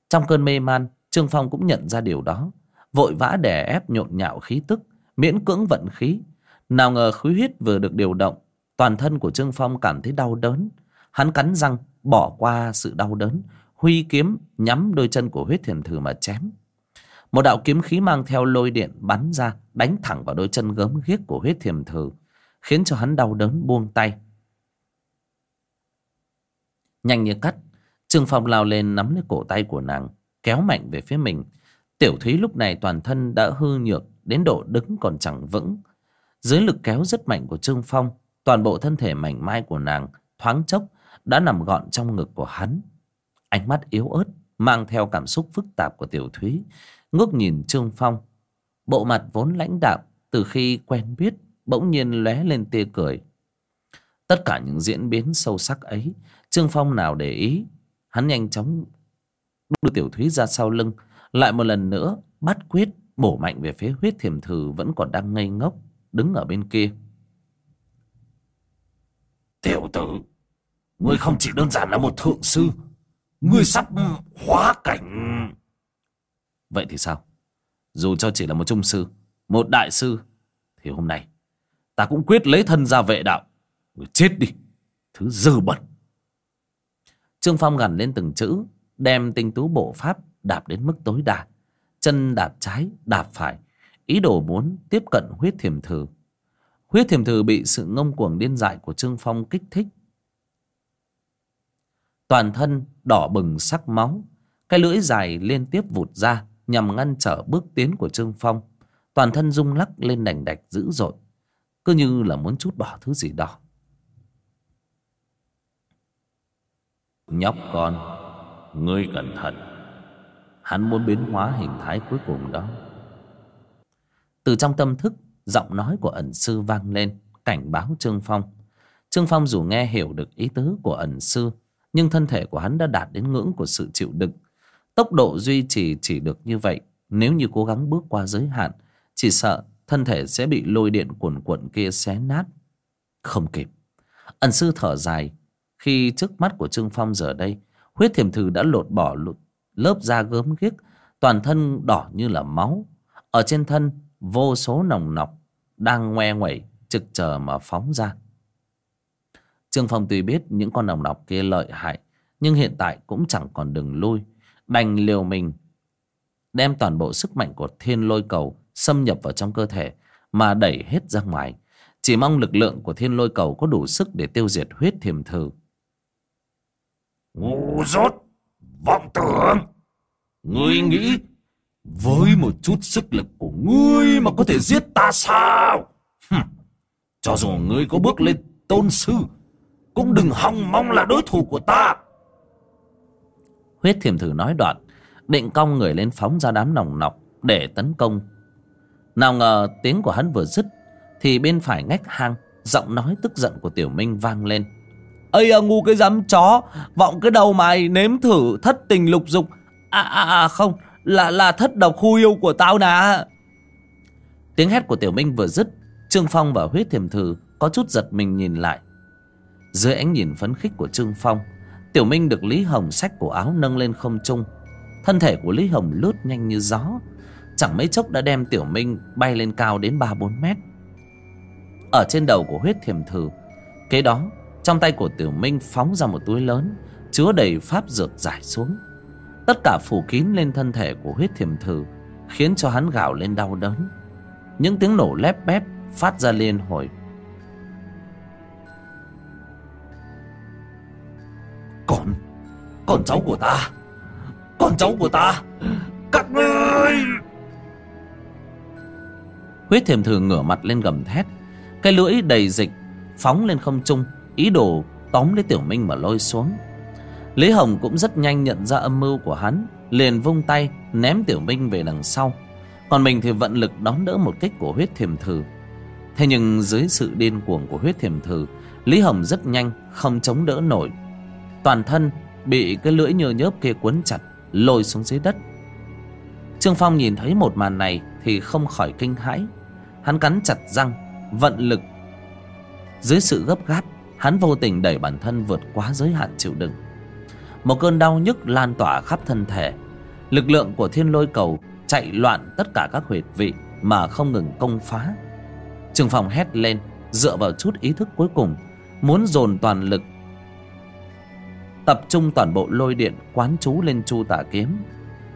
Trong cơn mê man, Trương Phong cũng nhận ra điều đó. Vội vã đè ép nhộn nhạo khí tức, miễn cưỡng vận khí. Nào ngờ khí huyết vừa được điều động, toàn thân của Trương Phong cảm thấy đau đớn. Hắn cắn răng, bỏ qua sự đau đớn, huy kiếm nhắm đôi chân của huyết thiền thử mà chém. Một đạo kiếm khí mang theo lôi điện bắn ra, đánh thẳng vào đôi chân gớm ghiếc của huyết thiềm thử, khiến cho hắn đau đớn buông tay. Nhanh như cắt, Trương Phong lao lên nắm lấy cổ tay của nàng, kéo mạnh về phía mình. Tiểu Thúy lúc này toàn thân đã hư nhược, đến độ đứng còn chẳng vững. Dưới lực kéo rất mạnh của Trương Phong, toàn bộ thân thể mảnh mai của nàng thoáng chốc đã nằm gọn trong ngực của hắn. Ánh mắt yếu ớt, mang theo cảm xúc phức tạp của Tiểu Thúy, ngước nhìn Trương Phong. Bộ mặt vốn lãnh đạm, từ khi quen biết, bỗng nhiên lóe lên tia cười. Tất cả những diễn biến sâu sắc ấy, Trương Phong nào để ý. Hắn nhanh chóng đưa Tiểu Thúy ra sau lưng, lại một lần nữa bắt quyết bổ mạnh về phía huyết thiềm thử vẫn còn đang ngây ngốc, đứng ở bên kia. Tiểu tử, Ngươi không chỉ đơn giản là một thượng sư Ngươi sắp hóa cảnh Vậy thì sao? Dù cho chỉ là một trung sư, Một đại sư, Thì hôm nay Ta cũng quyết lấy thân ra vệ đạo Người chết đi. Thứ dơ bẩn. Trương Phong gằn lên từng chữ, Đem tinh tú bộ pháp đạp đến mức tối đa. Chân đạp trái, đạp phải, Ý đồ muốn tiếp cận huyết thiềm thử. Huyết thiềm thử bị sự ngông cuồng điên dại của Trương Phong kích thích. Toàn thân đỏ bừng sắc máu, Cái lưỡi dài liên tiếp vụt ra Nhằm ngăn trở bước tiến của Trương Phong. Toàn thân rung lắc lên đành đạch dữ dội. Cứ như là muốn chút bỏ thứ gì đó. Nhóc con, Ngươi cẩn thận. Hắn muốn biến hóa hình thái cuối cùng đó. Từ trong tâm thức, Giọng nói của ẩn sư vang lên, Cảnh báo Trương Phong. Trương Phong dù nghe hiểu được ý tứ của ẩn sư, Nhưng thân thể của hắn đã đạt đến ngưỡng của sự chịu đựng. Tốc độ duy trì chỉ được như vậy, Nếu như cố gắng bước qua giới hạn, Chỉ sợ thân thể sẽ bị lôi điện cuồn cuộn kia xé nát. Không kịp. Ẩn sư thở dài. Khi trước mắt của Trương Phong giờ đây, Huyết thiềm thử đã lột bỏ lớp da gớm ghiếc, Toàn thân đỏ như là máu. Ở trên thân, vô số nồng nọc Đang ngoe nguẩy trực chờ mà phóng ra. Trương Phong tuy biết những con nồng nọc kia lợi hại, Nhưng hiện tại cũng chẳng còn đường lui. Đành liều mình, Đem toàn bộ sức mạnh của thiên lôi cầu Xâm nhập vào trong cơ thể Mà đẩy hết ra ngoài. Chỉ mong lực lượng của thiên lôi cầu Có đủ sức để tiêu diệt huyết thiềm thư Ngu dốt, Vọng tưởng. Ngươi nghĩ Với một chút sức lực của ngươi Mà có thể giết ta sao? Hừm. Cho dù ngươi có bước lên tôn sư, Cũng đừng hòng mong là đối thủ của ta. Huyết thiềm thử nói đoạn Định cong người lên phóng ra đám nòng nọc Để tấn công. Nào ngờ tiếng của hắn vừa dứt Thì bên phải ngách hang Giọng nói tức giận của Tiểu Minh vang lên. Ây à, ngu cái dám chó vọng cái đầu mày nếm thử thất tình lục dục. À à à không là là thất độc khu yêu của tao nè. Tiếng hét của tiểu minh vừa dứt trương phong và huyết thiềm thử có chút giật mình nhìn lại. Dưới ánh nhìn phấn khích của trương phong tiểu minh được lý hồng xách cổ áo nâng lên không trung. Thân thể của lý hồng lướt nhanh như gió. Chẳng mấy chốc đã đem tiểu minh bay lên cao đến ba bốn mét. Ở trên đầu của huyết thiềm thử, kế đó, trong tay của Tiểu Minh phóng ra một túi lớn, Chứa đầy pháp dược giải xuống. Tất cả phủ kín lên thân thể của huyết thiềm thử, Khiến cho hắn gào lên đau đớn. Những tiếng nổ lép bép phát ra liên hồi. Con Con cháu của ta. Con cháu của ta. Các ngươi. Huyết thiềm thử ngửa mặt lên gầm thét. Cái lưỡi đầy dịch, Phóng lên không trung, ý đồ tóm lấy tiểu minh mà lôi xuống. Lý hồng cũng rất nhanh nhận ra âm mưu của hắn, liền vung tay ném tiểu minh về đằng sau. Còn mình thì vận lực đón đỡ một kích của huyết thiềm thử thế nhưng dưới sự điên cuồng của huyết thiềm thử lý hồng rất nhanh không chống đỡ nổi toàn thân bị cái lưỡi nhơ nhớp kia cuốn chặt, lôi xuống dưới đất. Trương phong nhìn thấy một màn này thì không khỏi kinh hãi. Hắn cắn chặt răng, vận lực. Dưới sự gấp gáp, Hắn vô tình đẩy bản thân vượt quá giới hạn chịu đựng. Một cơn đau nhức lan tỏa khắp thân thể. Lực lượng của thiên lôi cầu chạy loạn tất cả các huyệt vị Mà không ngừng công phá. Trường Phong hét lên, Dựa vào chút ý thức cuối cùng, Muốn dồn toàn lực Tập trung toàn bộ lôi điện, Quán chú lên chu tả kiếm,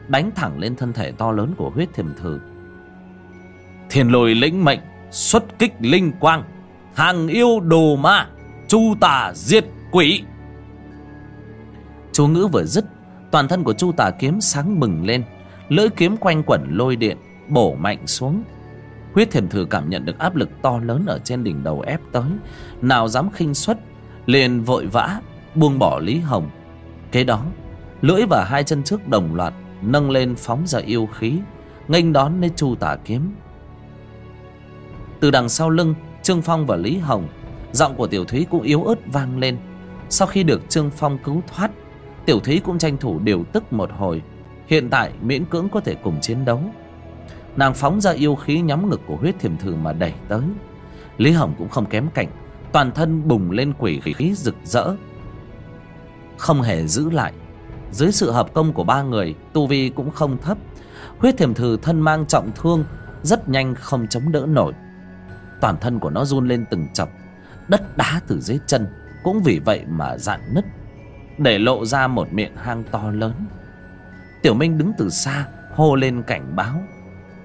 Đánh thẳng lên thân thể to lớn của huyết thiềm thử. Thiên lôi lĩnh mệnh, Xuất kích linh quang, Hàng yêu đồ ma, chu tả diệt quỷ. Chú ngữ vừa dứt, toàn thân của chu tả kiếm sáng bừng lên, lưỡi kiếm quanh quẩn lôi điện, bổ mạnh xuống. Huyết thiềm thử cảm nhận được áp lực to lớn ở trên đỉnh đầu ép tới, nào dám khinh suất, liền vội vã buông bỏ lý hồng. Kế đó, lưỡi và hai chân trước đồng loạt nâng lên phóng ra yêu khí, nghênh đón lấy chu Tả kiếm. Từ đằng sau lưng, trương phong và lý hồng, Giọng của Tiểu Thúy cũng yếu ớt vang lên. Sau khi được Trương Phong cứu thoát, Tiểu Thúy cũng tranh thủ điều tức một hồi. Hiện tại miễn cưỡng có thể cùng chiến đấu. Nàng phóng ra yêu khí nhắm ngực của huyết thiềm thử mà đẩy tới. Lý Hồng cũng không kém cạnh Toàn thân bùng lên quỷ khí rực rỡ. Không hề giữ lại. Dưới sự hợp công của ba người, Tu Vi cũng không thấp. Huyết thiềm thử thân mang trọng thương, Rất nhanh không chống đỡ nổi. Toàn thân của nó run lên từng chập, Đất đá từ dưới chân Cũng vì vậy mà dạn nứt, Để lộ ra một miệng hang to lớn. Tiểu Minh đứng từ xa, Hô lên cảnh báo.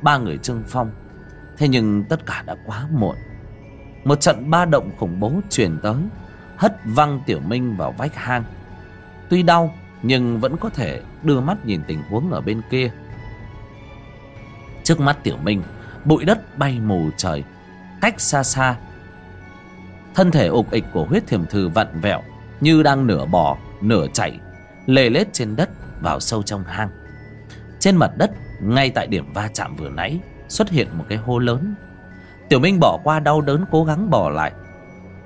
Ba người Trương Phong, Thế nhưng tất cả đã quá muộn. Một trận ba động khủng bố truyền tới, Hất văng Tiểu Minh vào vách hang. Tuy đau, Nhưng vẫn có thể đưa mắt nhìn tình huống ở bên kia. Trước mắt Tiểu Minh, Bụi đất bay mù trời, Cách xa xa. Thân thể ục ịch của huyết thiềm thư vặn vẹo, Như đang nửa bò, nửa chạy, Lê lết trên đất, vào sâu trong hang. Trên mặt đất, Ngay tại điểm va chạm vừa nãy, Xuất hiện một cái hô lớn. Tiểu Minh bỏ qua đau đớn cố gắng bỏ lại.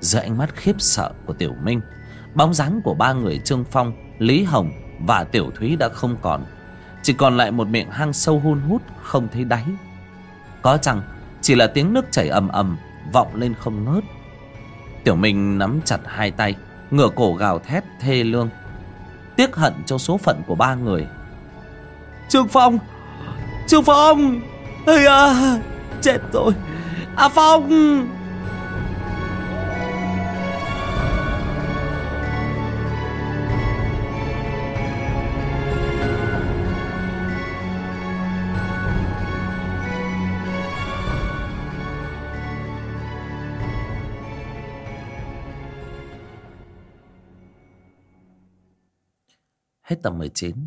Giữa ánh mắt khiếp sợ của Tiểu Minh Bóng dáng của ba người Trương Phong, Lý Hồng và Tiểu Thúy đã không còn. Chỉ còn lại một miệng hang sâu hun hút, Không thấy đáy. Có chăng chỉ là tiếng nước chảy ầm ầm, Vọng lên không ngớt? Tiểu Minh nắm chặt hai tay, Ngửa cổ gào thét thê lương. Tiếc hận cho số phận của ba người. Trương Phong! Trương Phong! Ây à Chết rồi. À Phong! Hết tập 19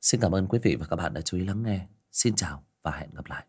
Xin cảm ơn quý vị và các bạn đã chú ý lắng nghe. Xin chào và hẹn gặp lại.